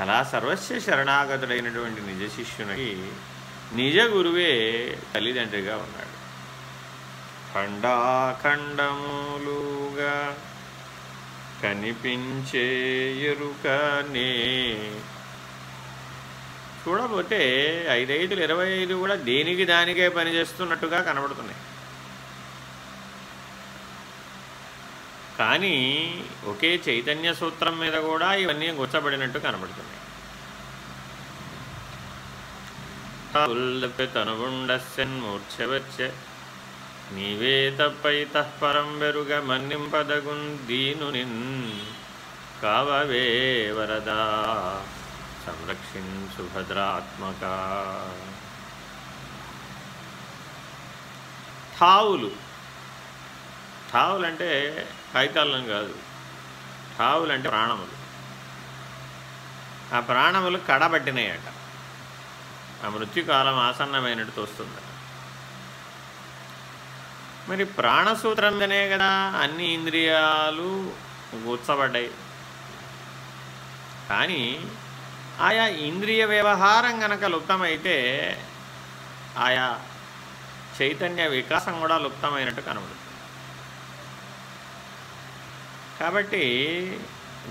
అలా సర్వస్వ శరణాగతుడైనటువంటి నిజ శిష్యునికి నిజ గురువే తల్లిదండ్రిగా ఉన్నాడు. ఖండాఖండములుగా కనిపించే ఎరుకనే. చూడబోతే ఐదైదులు ఇరవై ఐదు కూడా దేనికి దానికే పనిచేస్తున్నట్టుగా కనబడుతున్నాయి. కానీ ఒకే చైతన్య సూత్రం మీద కూడా ఇవన్నీ గుచ్చబడినట్టు కనబడుతున్నాయి. తనుగుండస్యన్ మూర్ఛవచ్చ నీవే తప్పై తఃపరం వెరుగ మన్నింపదగున్ దీనునిన్ కావవే వరదా సంరక్షిన్ సుభద్రాత్మక ఠావులు. ఠావులంటే కాగితాలను కాదు. ఠావులు అంటే ప్రాణములు. ఆ ప్రాణములు కడబట్టినాయట. ఆ మృత్యుకాలం ఆసన్నమైనట్టు తోస్తుందట మరి ప్రాణసూత్రం మీదనే కదా అన్ని ఇంద్రియాలు గుచ్చబడ్డాయి కానీ ఆయా ఇంద్రియ వ్యవహారం గనక లుప్తమైతే ఆయా చైతన్య వికాసం కూడా లుప్తమైనట్టు కనబడుతుంది. కాబట్టి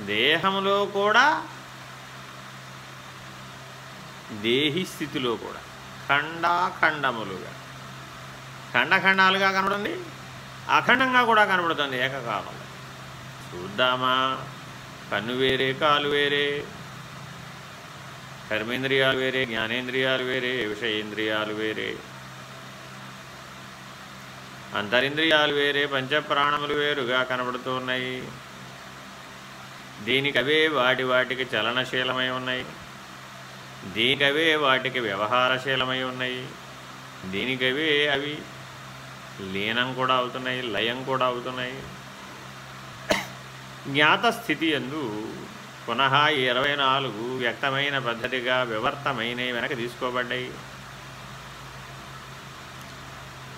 దేహంలో కూడా దేహి స్థితిలో కూడా ఖండాఖండములుగా ఖండఖండాలుగా కనబడుతుంది అఖండంగా కూడా కనబడుతుంది ఏకకాలంలో చూద్దామా. కన్ను వేరే కాలు వేరే. కర్మేంద్రియాలు వేరే జ్ఞానేంద్రియాలు వేరే విషయేంద్రియాలు వేరే. అంతరింద్రియాలు వేరే పంచప్రాణములు వేరుగా కనబడుతూ ఉన్నాయి దీనికవే వాటి వాటికి చలనశీలమై ఉన్నాయి. దీనికవే వాటికి వ్యవహారశీలమై ఉన్నాయి. దీనికవే అవి లీనం కూడా అవుతున్నాయి లయం కూడా అవుతున్నాయి. జ్ఞాత స్థితి ఎందు పునః ఇరవై నాలుగు వ్యక్తమైన పద్ధతిగా వివర్తమైనవి వెనక తీసుకోబడ్డాయి.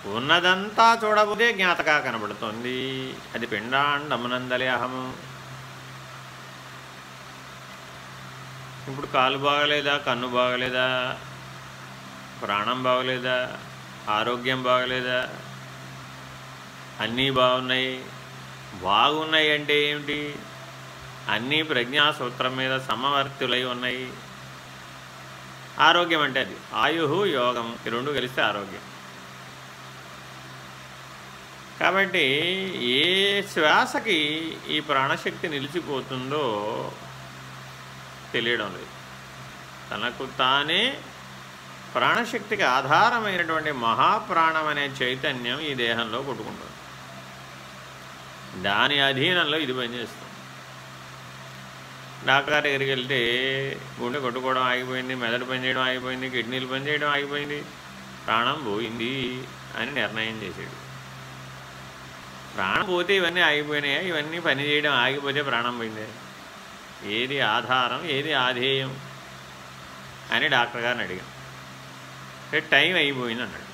ఉన్నదంతా చూడబోతే జ్ఞాతగా కనబడుతోంది. అది పిండాండమునందలి అహము. ఇప్పుడు కాలు బాగలేదా కన్ను బాగలేదా ప్రాణం బాగలేదా ఆరోగ్యం బాగలేదా అన్నీ బాగున్నాయి. బాగున్నాయి అంటే ఏమిటి? అన్నీ ప్రజ్ఞాసూత్రం మీద సమవర్తులై ఉన్నాయి. ఆరోగ్యం అంటే అది. ఆయుహు యోగం ఈ రెండు కలిస్తే ఆరోగ్యం. కాబట్టి ఏ శ్వాసకి ఈ ప్రాణశక్తి నిలిచిపోతుందో తెలియడం లేదు. తనకు తానే ప్రాణశక్తికి ఆధారమైనటువంటి మహాప్రాణం అనే చైతన్యం ఈ దేహంలో కొట్టుకుంటుంది. దాని అధీనంలో ఇది పనిచేస్తుంది. డాక్టర్ గారి దగ్గరికి వెళ్తే గుండె కొట్టుకోవడం ఆగిపోయింది మెదడు పనిచేయడం ఆగిపోయింది కిడ్నీలు పనిచేయడం ఆగిపోయింది ప్రాణం పోయింది అని నిర్ణయం చేశాడు. ప్రాణం పోతే ఇవన్నీ ఆగిపోయినాయా? ఇవన్నీ పని చేయడం ఆగిపోతే ప్రాణం పోయిందే? ఏది ఆధారం ఏది ఆధేయం అని డాక్టర్ గారిని అడిగాం. టైం అయిపోయింది అన్నాడు.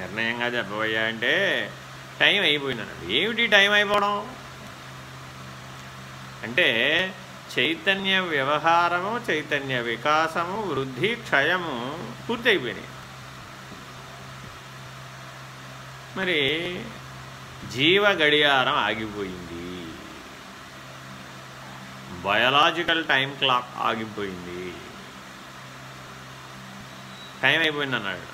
నిర్ణయంగా చెప్పబోయా అంటే టైం అయిపోయింది అన్నాడు ఏమిటి టైం అయిపోవడం? అంటే చైతన్య వ్యవహారము చైతన్య వికాసము వృద్ధి క్షయము పూర్తయిపోయినాయి. మరి జీవ గడియారం ఆగిపోయింది. బయలాజికల్ టైం క్లాక్ ఆగిపోయింది. టైం అయిపోయింది అన్నాడు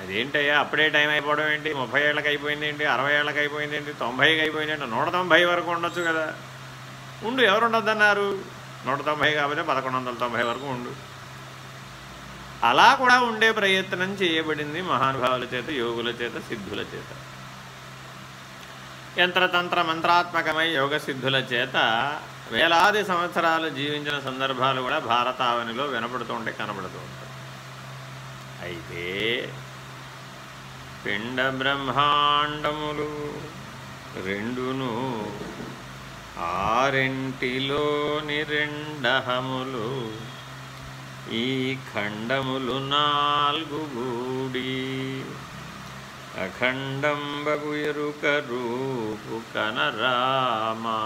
అదేంటయ్యా అప్పుడే టైం అయిపోవడం ఏంటి? ముప్పై ఏళ్ళకి అయిపోయింది ఏంటి? అరవై ఏళ్ళకి అయిపోయింది ఏంటి? తొంభైకి అయిపోయింది ఏంటి? నూట తొంభై వరకు ఉండొచ్చు కదా. ఉండు ఎవరు ఉండొద్దన్నారు నూట తొంభై కాకపోతే పదకొండు వందల తొంభై వరకు ఉండు. అలా కూడా ఉండే ప్రయత్నం చేయబడింది మహానుభావుల చేత యోగుల చేత సిద్ధుల చేత. యంత్రతంత్ర మంత్రాత్మకమై యోగ సిద్ధుల చేత వేలాది సంవత్సరాలు జీవించిన సందర్భాలు కూడా భారతావనిలో వినపడుతూ ఉంటే కనబడుతూ ఉంటాయి. అయితే పిండ బ్రహ్మాండములు రెండును ఆరింటిలోని రెండహములు ఈ ఖండములు నాలుగు గూడి. అఖండంబగు ఎరుక రూపు కనరామా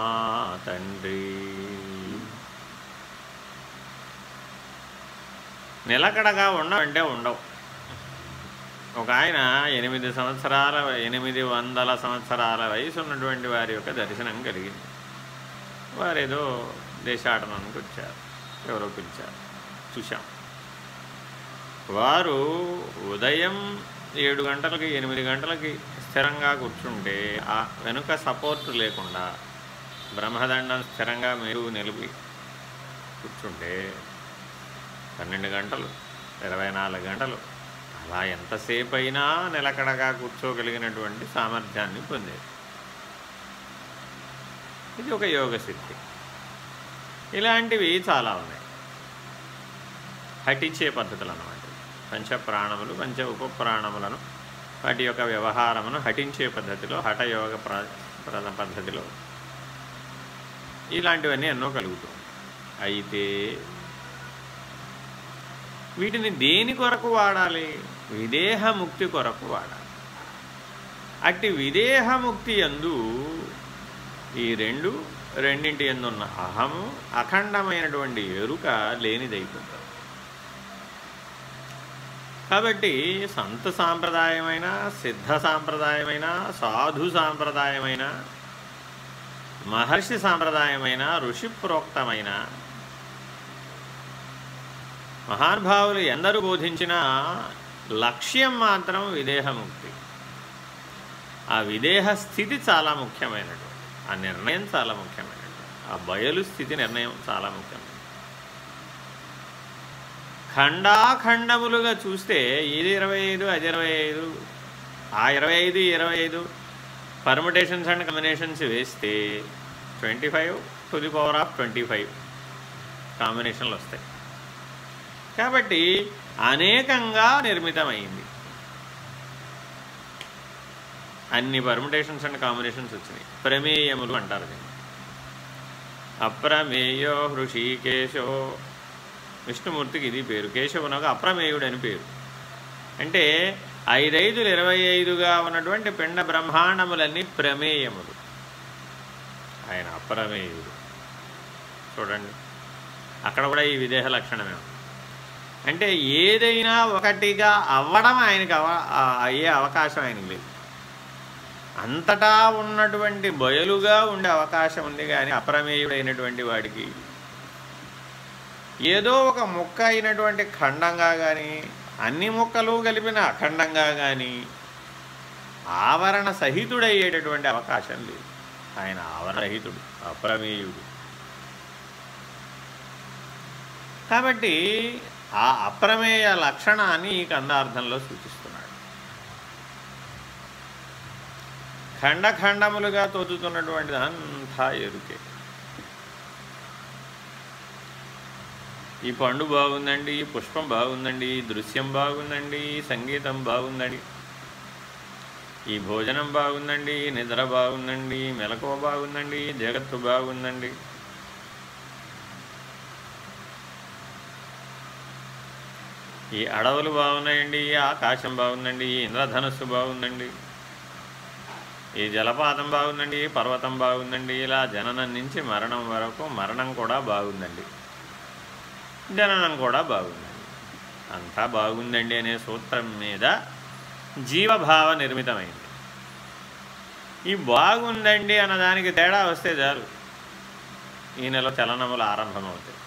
తండ్రి. నిలకడగా ఉండవంటే ఉండవు. ఒక ఆయన ఎనిమిది సంవత్సరాల ఎనిమిది వందల సంవత్సరాల వయసు ఉన్నటువంటి వారి యొక్క దర్శనం కలిగింది. వారేదో దేశాటనానికి వచ్చారు ఎవరో పిలిచారు చూశాం. వారు ఉదయం ఏడు గంటలకి ఎనిమిది గంటలకి స్థిరంగా కూర్చుంటే ఆ వెనుక సపోర్ట్ లేకుండా బ్రహ్మదండం స్థిరంగా మీరు నిలిపి కూర్చుంటే పన్నెండు గంటలు ఇరవై నాలుగు గంటలు అలా ఎంతసేపు అయినా నిలకడగా కూర్చోగలిగినటువంటి సామర్థ్యాన్ని పొందేది. ఇది ఒక యోగ సిద్ధి. ఇలాంటివి చాలా ఉన్నాయి. హటించే పద్ధతులు అన్నమాట పంచ ప్రాణములు పంచ ఉపప్రాణములను వాటి యొక్క వ్యవహారమును హటించే పద్ధతిలో హఠయోగ ప్ర పద్ధతిలో ఇలాంటివన్నీ ఎన్నో కలుగుతాయి. అయితే వీటిని దేని కొరకు వాడాలి? విదేహముక్తి కొరకు వాడాలి. అట్టి విదేహముక్తి ఎందు ఈ రెండు రెండింటి ఎందున్న అహము అఖండమైనటువంటి ఎరుక లేనిదైపోతుంది. కాబట్టి సంత సాంప్రదాయమైన సిద్ధ సాంప్రదాయమైన సాధు సాంప్రదాయమైన మహర్షి సాంప్రదాయమైన ఋషిప్రోక్తమైన మహానుభావులు ఎందరూ బోధించినా లక్ష్యం మాత్రం విదేహముక్తి. ఆ విదేహ స్థితి చాలా ముఖ్యమైనటువంటి ఆ నిర్ణయం చాలా ముఖ్యమైనటువంటి ఆ బయలు స్థితి నిర్ణయం చాలా ముఖ్యమైనది. ఖండాఖండములుగా చూస్తే ఇది ఇరవై ఐదు అది ఇరవై ఐదు ఆ ఇరవై ఐదు ఇరవై ఐదు పర్ముటేషన్స్ అండ్ కాంబినేషన్స్ వేస్తే twenty five to the power of twenty five కాంబినేషన్లు వస్తాయి. కాబట్టి అనేకంగా నిర్మితమైంది. అన్ని పర్ముటేషన్స్ అండ్ కాంబినేషన్స్ వచ్చినాయి. ప్రమేయములు అంటారు దీన్ని. అప్రమేయో హృషికేశో విష్ణుమూర్తికి ఇది పేరు. కేశవునకు అప్రమేయుడు అని పేరు. అంటే ఐదైదులు ఇరవై ఐదుగా ఉన్నటువంటి పిండ బ్రహ్మాండములన్నీ ప్రమేయములు. ఆయన అప్రమేయుడు. చూడండి. అక్కడ కూడా ఈ విదేహ లక్షణమే అంటే ఏదైనా ఒకటిగా అవ్వడం ఆయనకి అవ అయ్యే అవకాశం ఆయనకు లేదు. అంతటా ఉన్నటువంటి బయలుగా ఉండే అవకాశం ఉంది కానీ అప్రమేయుడైనటువంటి వాడికి ఏదో ఒక ముక్క అయినటువంటి ఖండంగా కానీ అన్ని ముక్కలు కలిపిన అఖండంగా కానీ ఆవరణ సహితుడయ్యేటటువంటి అవకాశం లేదు. ఆయన ఆవరణరహితుడు అప్రమేయుడు. కాబట్టి ఆ అప్రమేయ లక్షణాన్ని ఈ కందార్థంలో సూచిస్తున్నాడు. ఖండఖండములుగా తోచుతున్నటువంటిది అంతా ఎరుకే. ఈ పండు బాగుందండి ఈ పుష్పం బాగుందండి ఈ దృశ్యం బాగుందండి ఈ సంగీతం బాగుందండి ఈ భోజనం బాగుందండి ఈ నిద్ర బాగుందండి మెలకువ బాగుందండి జగత్తు బాగుందండి. ఈ అడవులు బాగున్నాయండి ఈ ఆకాశం బాగుందండి ఈ ఇంద్రధనుస్సు బాగుందండి ఈ జలపాతం బాగుందండి ఈ పర్వతం బాగుందండి ఇలా జననం నుంచి మరణం వరకు మరణం కూడా బాగుందండి. జననం కూడా బాగుందండి. అంతా బాగుందండి అనే సూత్రం మీద జీవభావ నిర్మితమైంది. ఈ బాగుందండి అన్నదానికి తేడా వస్తే చాలు. ఈ నెల చలనములు ఆరంభమవుతాయి.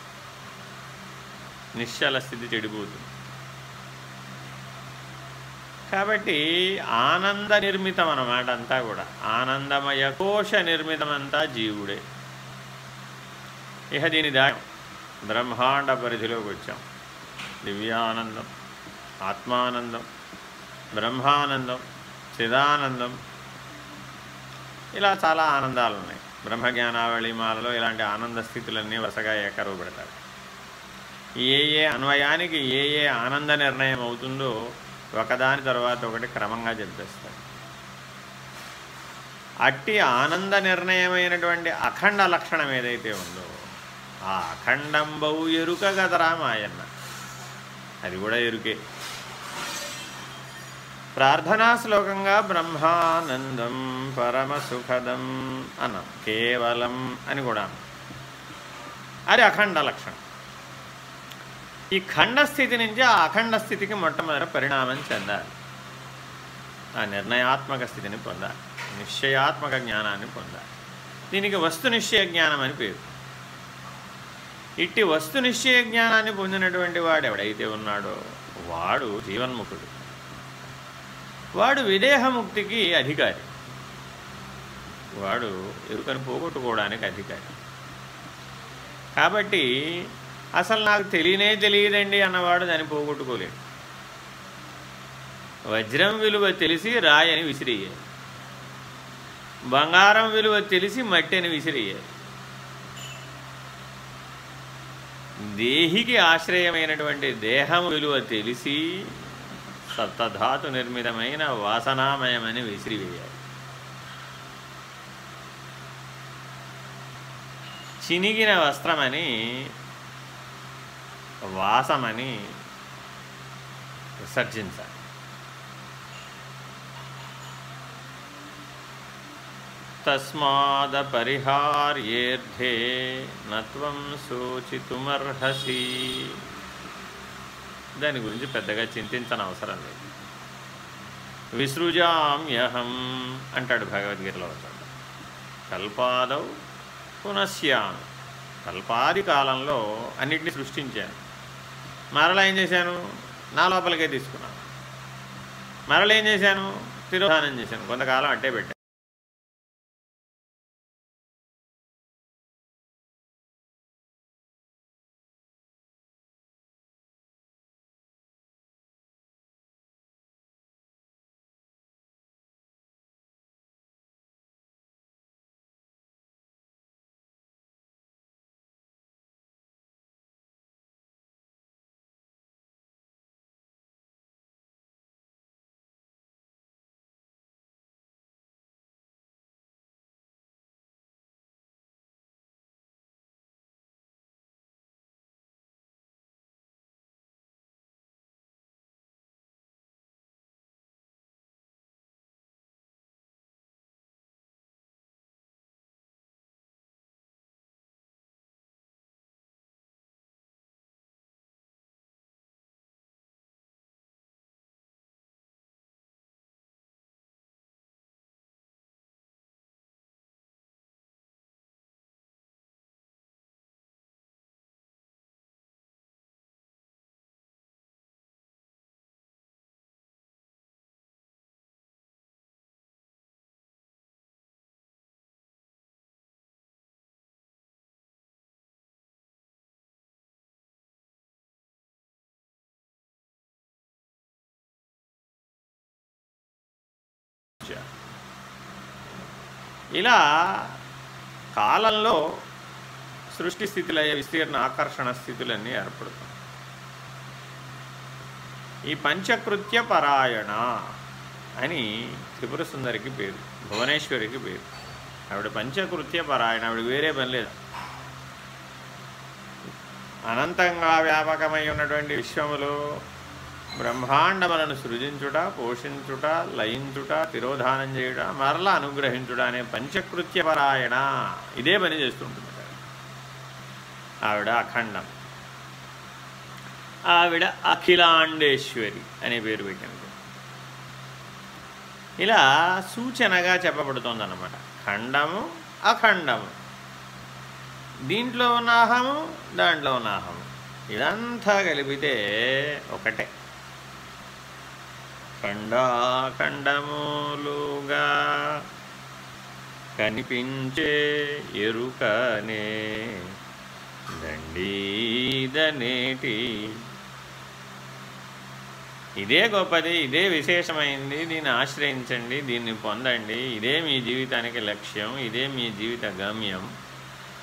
నిశ్చల స్థితి చెడిపోతుంది. కాబట్టి ఆనంద నిర్మితం అన్నమాట అంతా కూడా. ఆనందమయ కోశ నిర్మితమంతా జీవుడే. ఇహ దీని దాయం బ్రహ్మాండ పరిధిలోకి వచ్చాం. దివ్యానందం ఆత్మానందం బ్రహ్మానందం చిదానందం. ఇలా చాలా ఆనందాలు ఉన్నాయి బ్రహ్మజ్ఞానావళి మాలలో ఇలాంటి ఆనంద స్థితులన్నీ వరుసగా ఏకరువు పెడతారు ఏ ఏ అన్వయానికి ఏ ఏ ఆనంద నిర్ణయం అవుతుందో ఒకదాని తర్వాత ఒకటి క్రమంగా చెప్పేస్తాడు. అట్టి ఆనంద నిర్ణయమైనటువంటి అఖండ లక్షణం ఏదైతే ఉందో ఆ అఖండంబవు ఎరుక గదరా మాయన్న అది కూడా ఎరుకే. ప్రార్థనా శ్లోకంగా బ్రహ్మానందం పరమసుఖదం అన్నాం కేవలం అని కూడా. అది అఖండ లక్షణం. ఈ ఖండస్థితి నుంచి ఆ అఖండ స్థితికి మొట్టమొదటి పరిణామం చెందాలి. ఆ నిర్ణయాత్మక స్థితిని పొందాలి. నిశ్చయాత్మక జ్ఞానాన్ని పొందాలి. దీనికి వస్తునిశ్చయ జ్ఞానం అని పేరు. ఇట్టి వస్తునిశ్చయ జ్ఞానాన్ని పొందినటువంటి వాడు ఎవడైతే ఉన్నాడో వాడు జీవన్ముఖుడు వాడు విదేహముక్తికి అధికారి. వాడు ఎరుకను పోగొట్టుకోవడానికి అధికారి. కాబట్టి అసలు నాకు తెలియనే తెలియదండి అన్నవాడు దాన్ని పోగొట్టుకోలేడు. వజ్రం విలువ తెలిసి రాయని విసిరేయాలి. బంగారం విలువ తెలిసి మట్టిని విసిరేయాలి. దేహికి ఆశ్రయమైనటువంటి దేహం విలువ తెలిసి సప్తధాతు నిర్మితమైన వాసనామయమని విసిరివేయాలి. చినిగిన వస్త్రమని వాసమని విసర్జించాలి తస్మాదపరిహార్యేర్థే నత్వం సూచితుమర్హసి. దాని గురించి పెద్దగా చింతించని అవసరం లేదు. విసృజామ్యహం అంటాడు భగవద్గీతలో వచ్చాడు. కల్పాదౌ పునశ్యామి. కల్పాది కాలంలో అన్నిటినీ సృష్టించాను. మరలా ఏం చేశాను? నా లోపలికే తీసుకున్నాను. మరలా ఏం చేశాను? తిరోధానం చేశాను. కొంతకాలం అట్టే పెట్టాను. ఇలా కాలంలో సృష్టి స్థితులయ్యే విస్తీర్ణ ఆకర్షణ స్థితులన్నీ ఏర్పడుతుంది ఈ పంచకృత్య పరాయణ అని త్రిపుర సుందరికి పేరు భువనేశ్వరికి పేరు. ఆవిడ పంచకృత్య పరాయణ ఆవిడ వేరే పని లేదు. అనంతంగా వ్యాపకమై ఉన్నటువంటి విశ్వములో బ్రహ్మాండములను సృజించుట పోషించుట లయించుట తిరోధానం చేయుట మరల అనుగ్రహించుట అనే పంచకృత్యపరాయణ. ఇదే పని చేస్తుంటుంది ఆవిడ అఖండం. ఆవిడ అఖిలాండేశ్వరి అనే పేరు పెట్టినది. ఇలా సూచనగా చెప్పబడుతోందన్నమాట. ఖండము అఖండము. దీంట్లో ఉన్న అహము దాంట్లో ఉన్న అహము. ఇదంతా కలిపితే ఒకటే. ఖండాఖండములుగా కనిపించే ఎరుకనే దండీదనేటి. ఇదే గొప్పది ఇదే విశేషమైంది దీన్ని ఆశ్రయించండి దీన్ని పొందండి. ఇదే మీ జీవితానికి లక్ష్యం ఇదే మీ జీవిత గమ్యం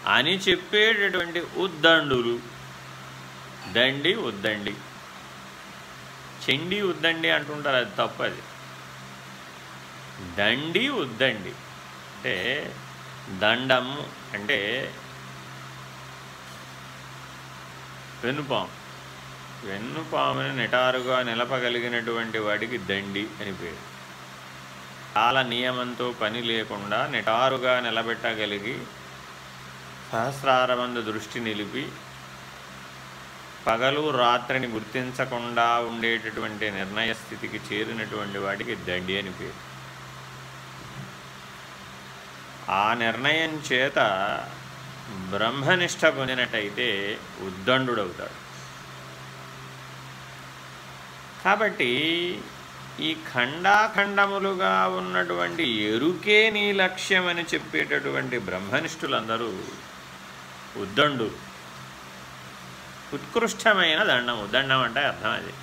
అని చెప్పేటటువంటి ఉద్దండులు. దండి ఉద్దండి. చెండి ఉద్దండి అంటుంటారు అది తప్పది దండి ఉద్దండి అంటే దండము అంటే వెన్నుపాము. వెన్నుపామును నిటారుగా నిలపగలిగినటువంటి వాడికి దండి అని పేరు. కాల నియమంతో పని లేకుండా నిటారుగా నిలబెట్టగలిగి సహస్రారమందు దృష్టి నిలిపి పగలు రాత్రిని గుర్తించకుండా ఉండేటటువంటి నిర్ణయ స్థితికి చేరినటువంటి వాడికి దండి అని పేరు. ఆ నిర్ణయం చేత బ్రహ్మనిష్ట పొందినట్టయితే ఉద్దండుడవుతాడు. కాబట్టి ఈ ఖండాఖండములుగా ఉన్నటువంటి ఎరుకే నీ లక్ష్యమని చెప్పేటటువంటి బ్రహ్మనిష్ఠులందరూ ఉద్దండు. ఉత్కృష్టమైన దండం ఉద్దండం అంటే అర్థం అది.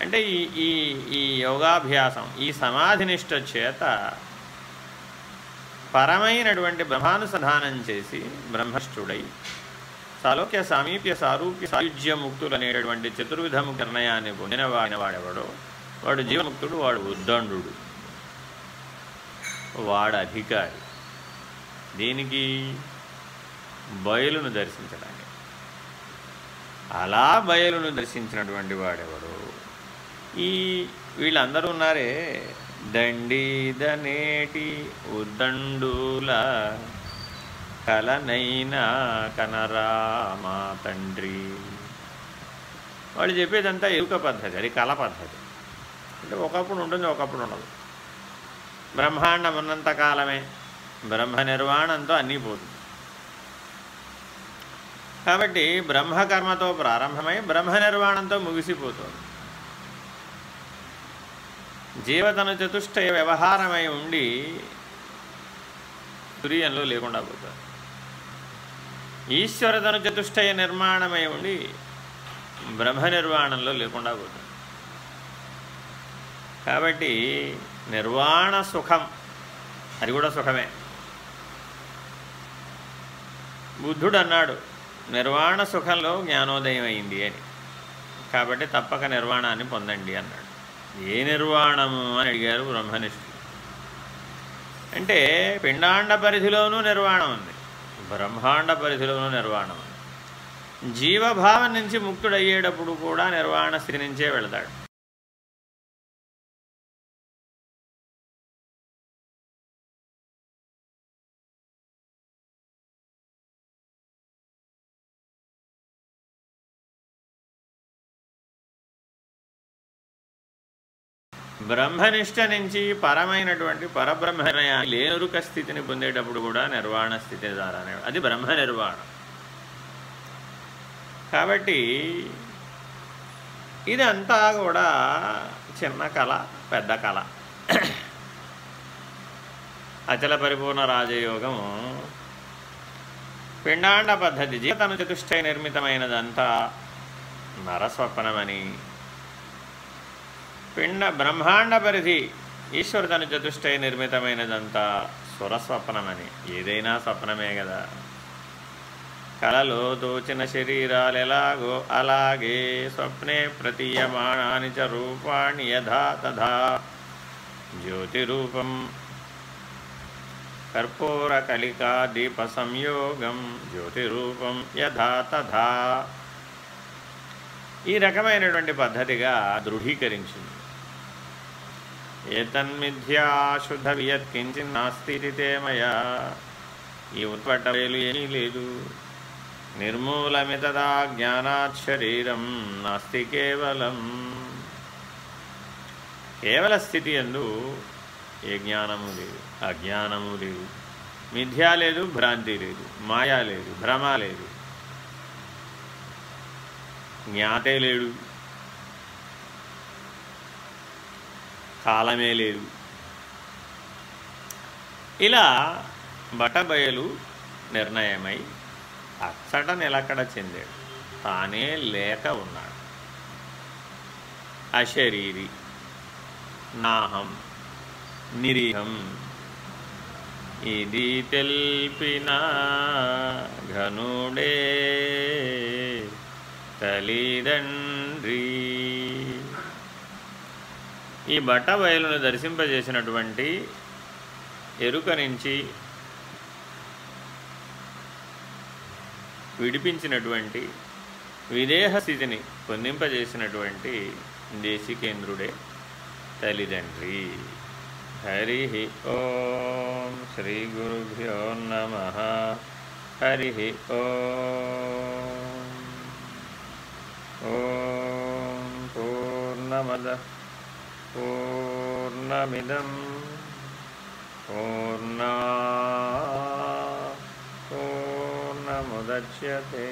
అంటే ఈ ఈ ఈ యోగాభ్యాసం ఈ సమాధినిష్ట చేత పరమైనటువంటి బ్రహ్మానుసంధానం చేసి బ్రహ్మష్ఠుడై సాలోక్య సామీప్య సారూప్య సాయుజ్య ముక్తులు అనేటటువంటి చతుర్విధము నిర్ణయాన్ని పొందిన వాడిన వాడెవడో వాడు జీవముక్తుడు వాడు ఉద్దండు వాడు అధికారి. దీనికి బయలును దర్శించడానికి. అలా బయలును దర్శించినటువంటి వాడెవడు ఈ వీళ్ళందరూ ఉన్నారే? దండీదనేటి ఉద్దండుల కలనైనా కనరామా తండ్రి. వాళ్ళు చెప్పేదంతా ఎరుక పద్ధతి అది కళ పద్ధతి. అంటే ఒకప్పుడు ఉంటుంది ఒకప్పుడు ఉండదు. బ్రహ్మాండం ఉన్నంత కాలమే. బ్రహ్మ నిర్వాణంతో అన్నీ పోతుంది. కాబట్టి బ్రహ్మకర్మతో ప్రారంభమై బ్రహ్మ నిర్వాణంతో ముగిసిపోతుంది. జీవతను చతుష్టయ వ్యవహారమై ఉండి తురియంలో లేకుండా పోతుంది ఈశ్వరతను చతుష్టయ నిర్మాణమై ఉండి బ్రహ్మ నిర్వాణంలో లేకుండా పోతుంది కాబట్టి నిర్వాణ సుఖం అది కూడా సుఖమే. బుద్ధుడు అన్నాడు నిర్వాణ సుఖంలో జ్ఞానోదయం అయింది అని. కాబట్టి తప్పక నిర్వాణాన్ని పొందండి అన్నాడు. ఏ నిర్వాణము అని అడిగారు బ్రహ్మనిష్ఠులు అంటే పిండాండ పరిధిలోనూ నిర్వాణం ఉంది. బ్రహ్మాండ పరిధిలోనూ నిర్వాణం ఉంది. జీవభావం నుంచి ముక్తుడయ్యేటప్పుడు కూడా నిర్వాణ స్థితి నుంచే వెళతాడు. బ్రహ్మనిష్ట నుంచి పరమైనటువంటి పరబ్రహ్మ లేనురుక స్థితిని పొందేటప్పుడు కూడా నిర్వాణ స్థితి ద్వారానే అది బ్రహ్మ నిర్వాణం. కాబట్టి ఇదంతా కూడా చిన్న కళ పెద్ద కళ. అచల పరిపూర్ణ రాజయోగము పిండాండ పద్ధతి జీవితను చతుష్టయ నిర్మితమైనదంతా నరస్వప్నమని పిండ బ్రహ్మాండ పరిధి. ఈశ్వరుడని చతుష్టయ నిర్మితమైనదంతా స్వరస్వప్నమని. ఏదైనా స్వప్నమే కదా కలలో దోచిన శరీరాలు ఎలాగో అలాగే స్వప్నే ప్రతీయమాణాని చ రూపాణి యథా తథా. జ్యోతిరూపం. కర్పూరకలికా దీప సంయోగం. జ్యోతిరూపం యథా తథా. ఈ రకమైనటువంటి పద్ధతిగా దృఢీకరించింది. ఏతన్మిథ్యాశుద్ధ వియత్కించి నాస్తి మయా. ఈ ఉత్పట్టవేలు ఏమీ లేదు. నిర్మూలమితదా జ్ఞానాత్ శరీరం నాస్తి కేవలం. కేవల స్థితి ఎందు ఏ జ్ఞానము లేదు అజ్ఞానము లేదు. మిథ్యా లేదు భ్రాంతి లేదు మాయా లేదు భ్రమ లేదు. జ్ఞాతే లేడు. కాలమే లేదు. ఇలా బటబయలు నిర్ణయమై అచ్చట నిలకడ చెందాడు. తానే లేక ఉన్నాడు. అశరీరి నాహం నిరీహం ఇది తెల్పిన ఘనుడే తల్లిదండ్రి. ఈ బట్ట బయలును దర్శింపజేసినటువంటి ఎరుక నుంచి విడిపించినటువంటి విదేహ స్థితిని పొందింపజేసినటువంటి దేశికేంద్రుడే తల్లిదండ్రి. హరి ఓం శ్రీ గురుభ్యో నమ. హరి ఓం పూర్ణమద पूर्णमिदं पूर्णा पूर्णमुदच्यते।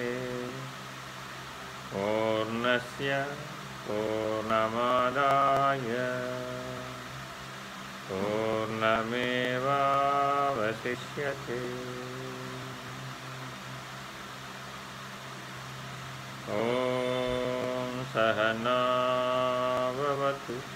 पूर्णस्य पूर्णमादाय। पूर्णमेवावशिष्यते। ॐ सहनावतु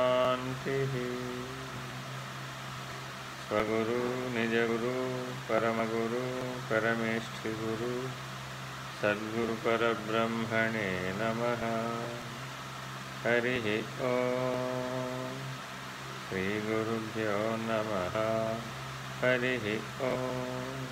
स्वगुरु निजगुरु परमगुरु परमेष्ठिगुरु सद्गुरुपरब्रह्मणे नमः। हरिः ॐ श्रीगुरुभ्यो नमः। हरिः ॐ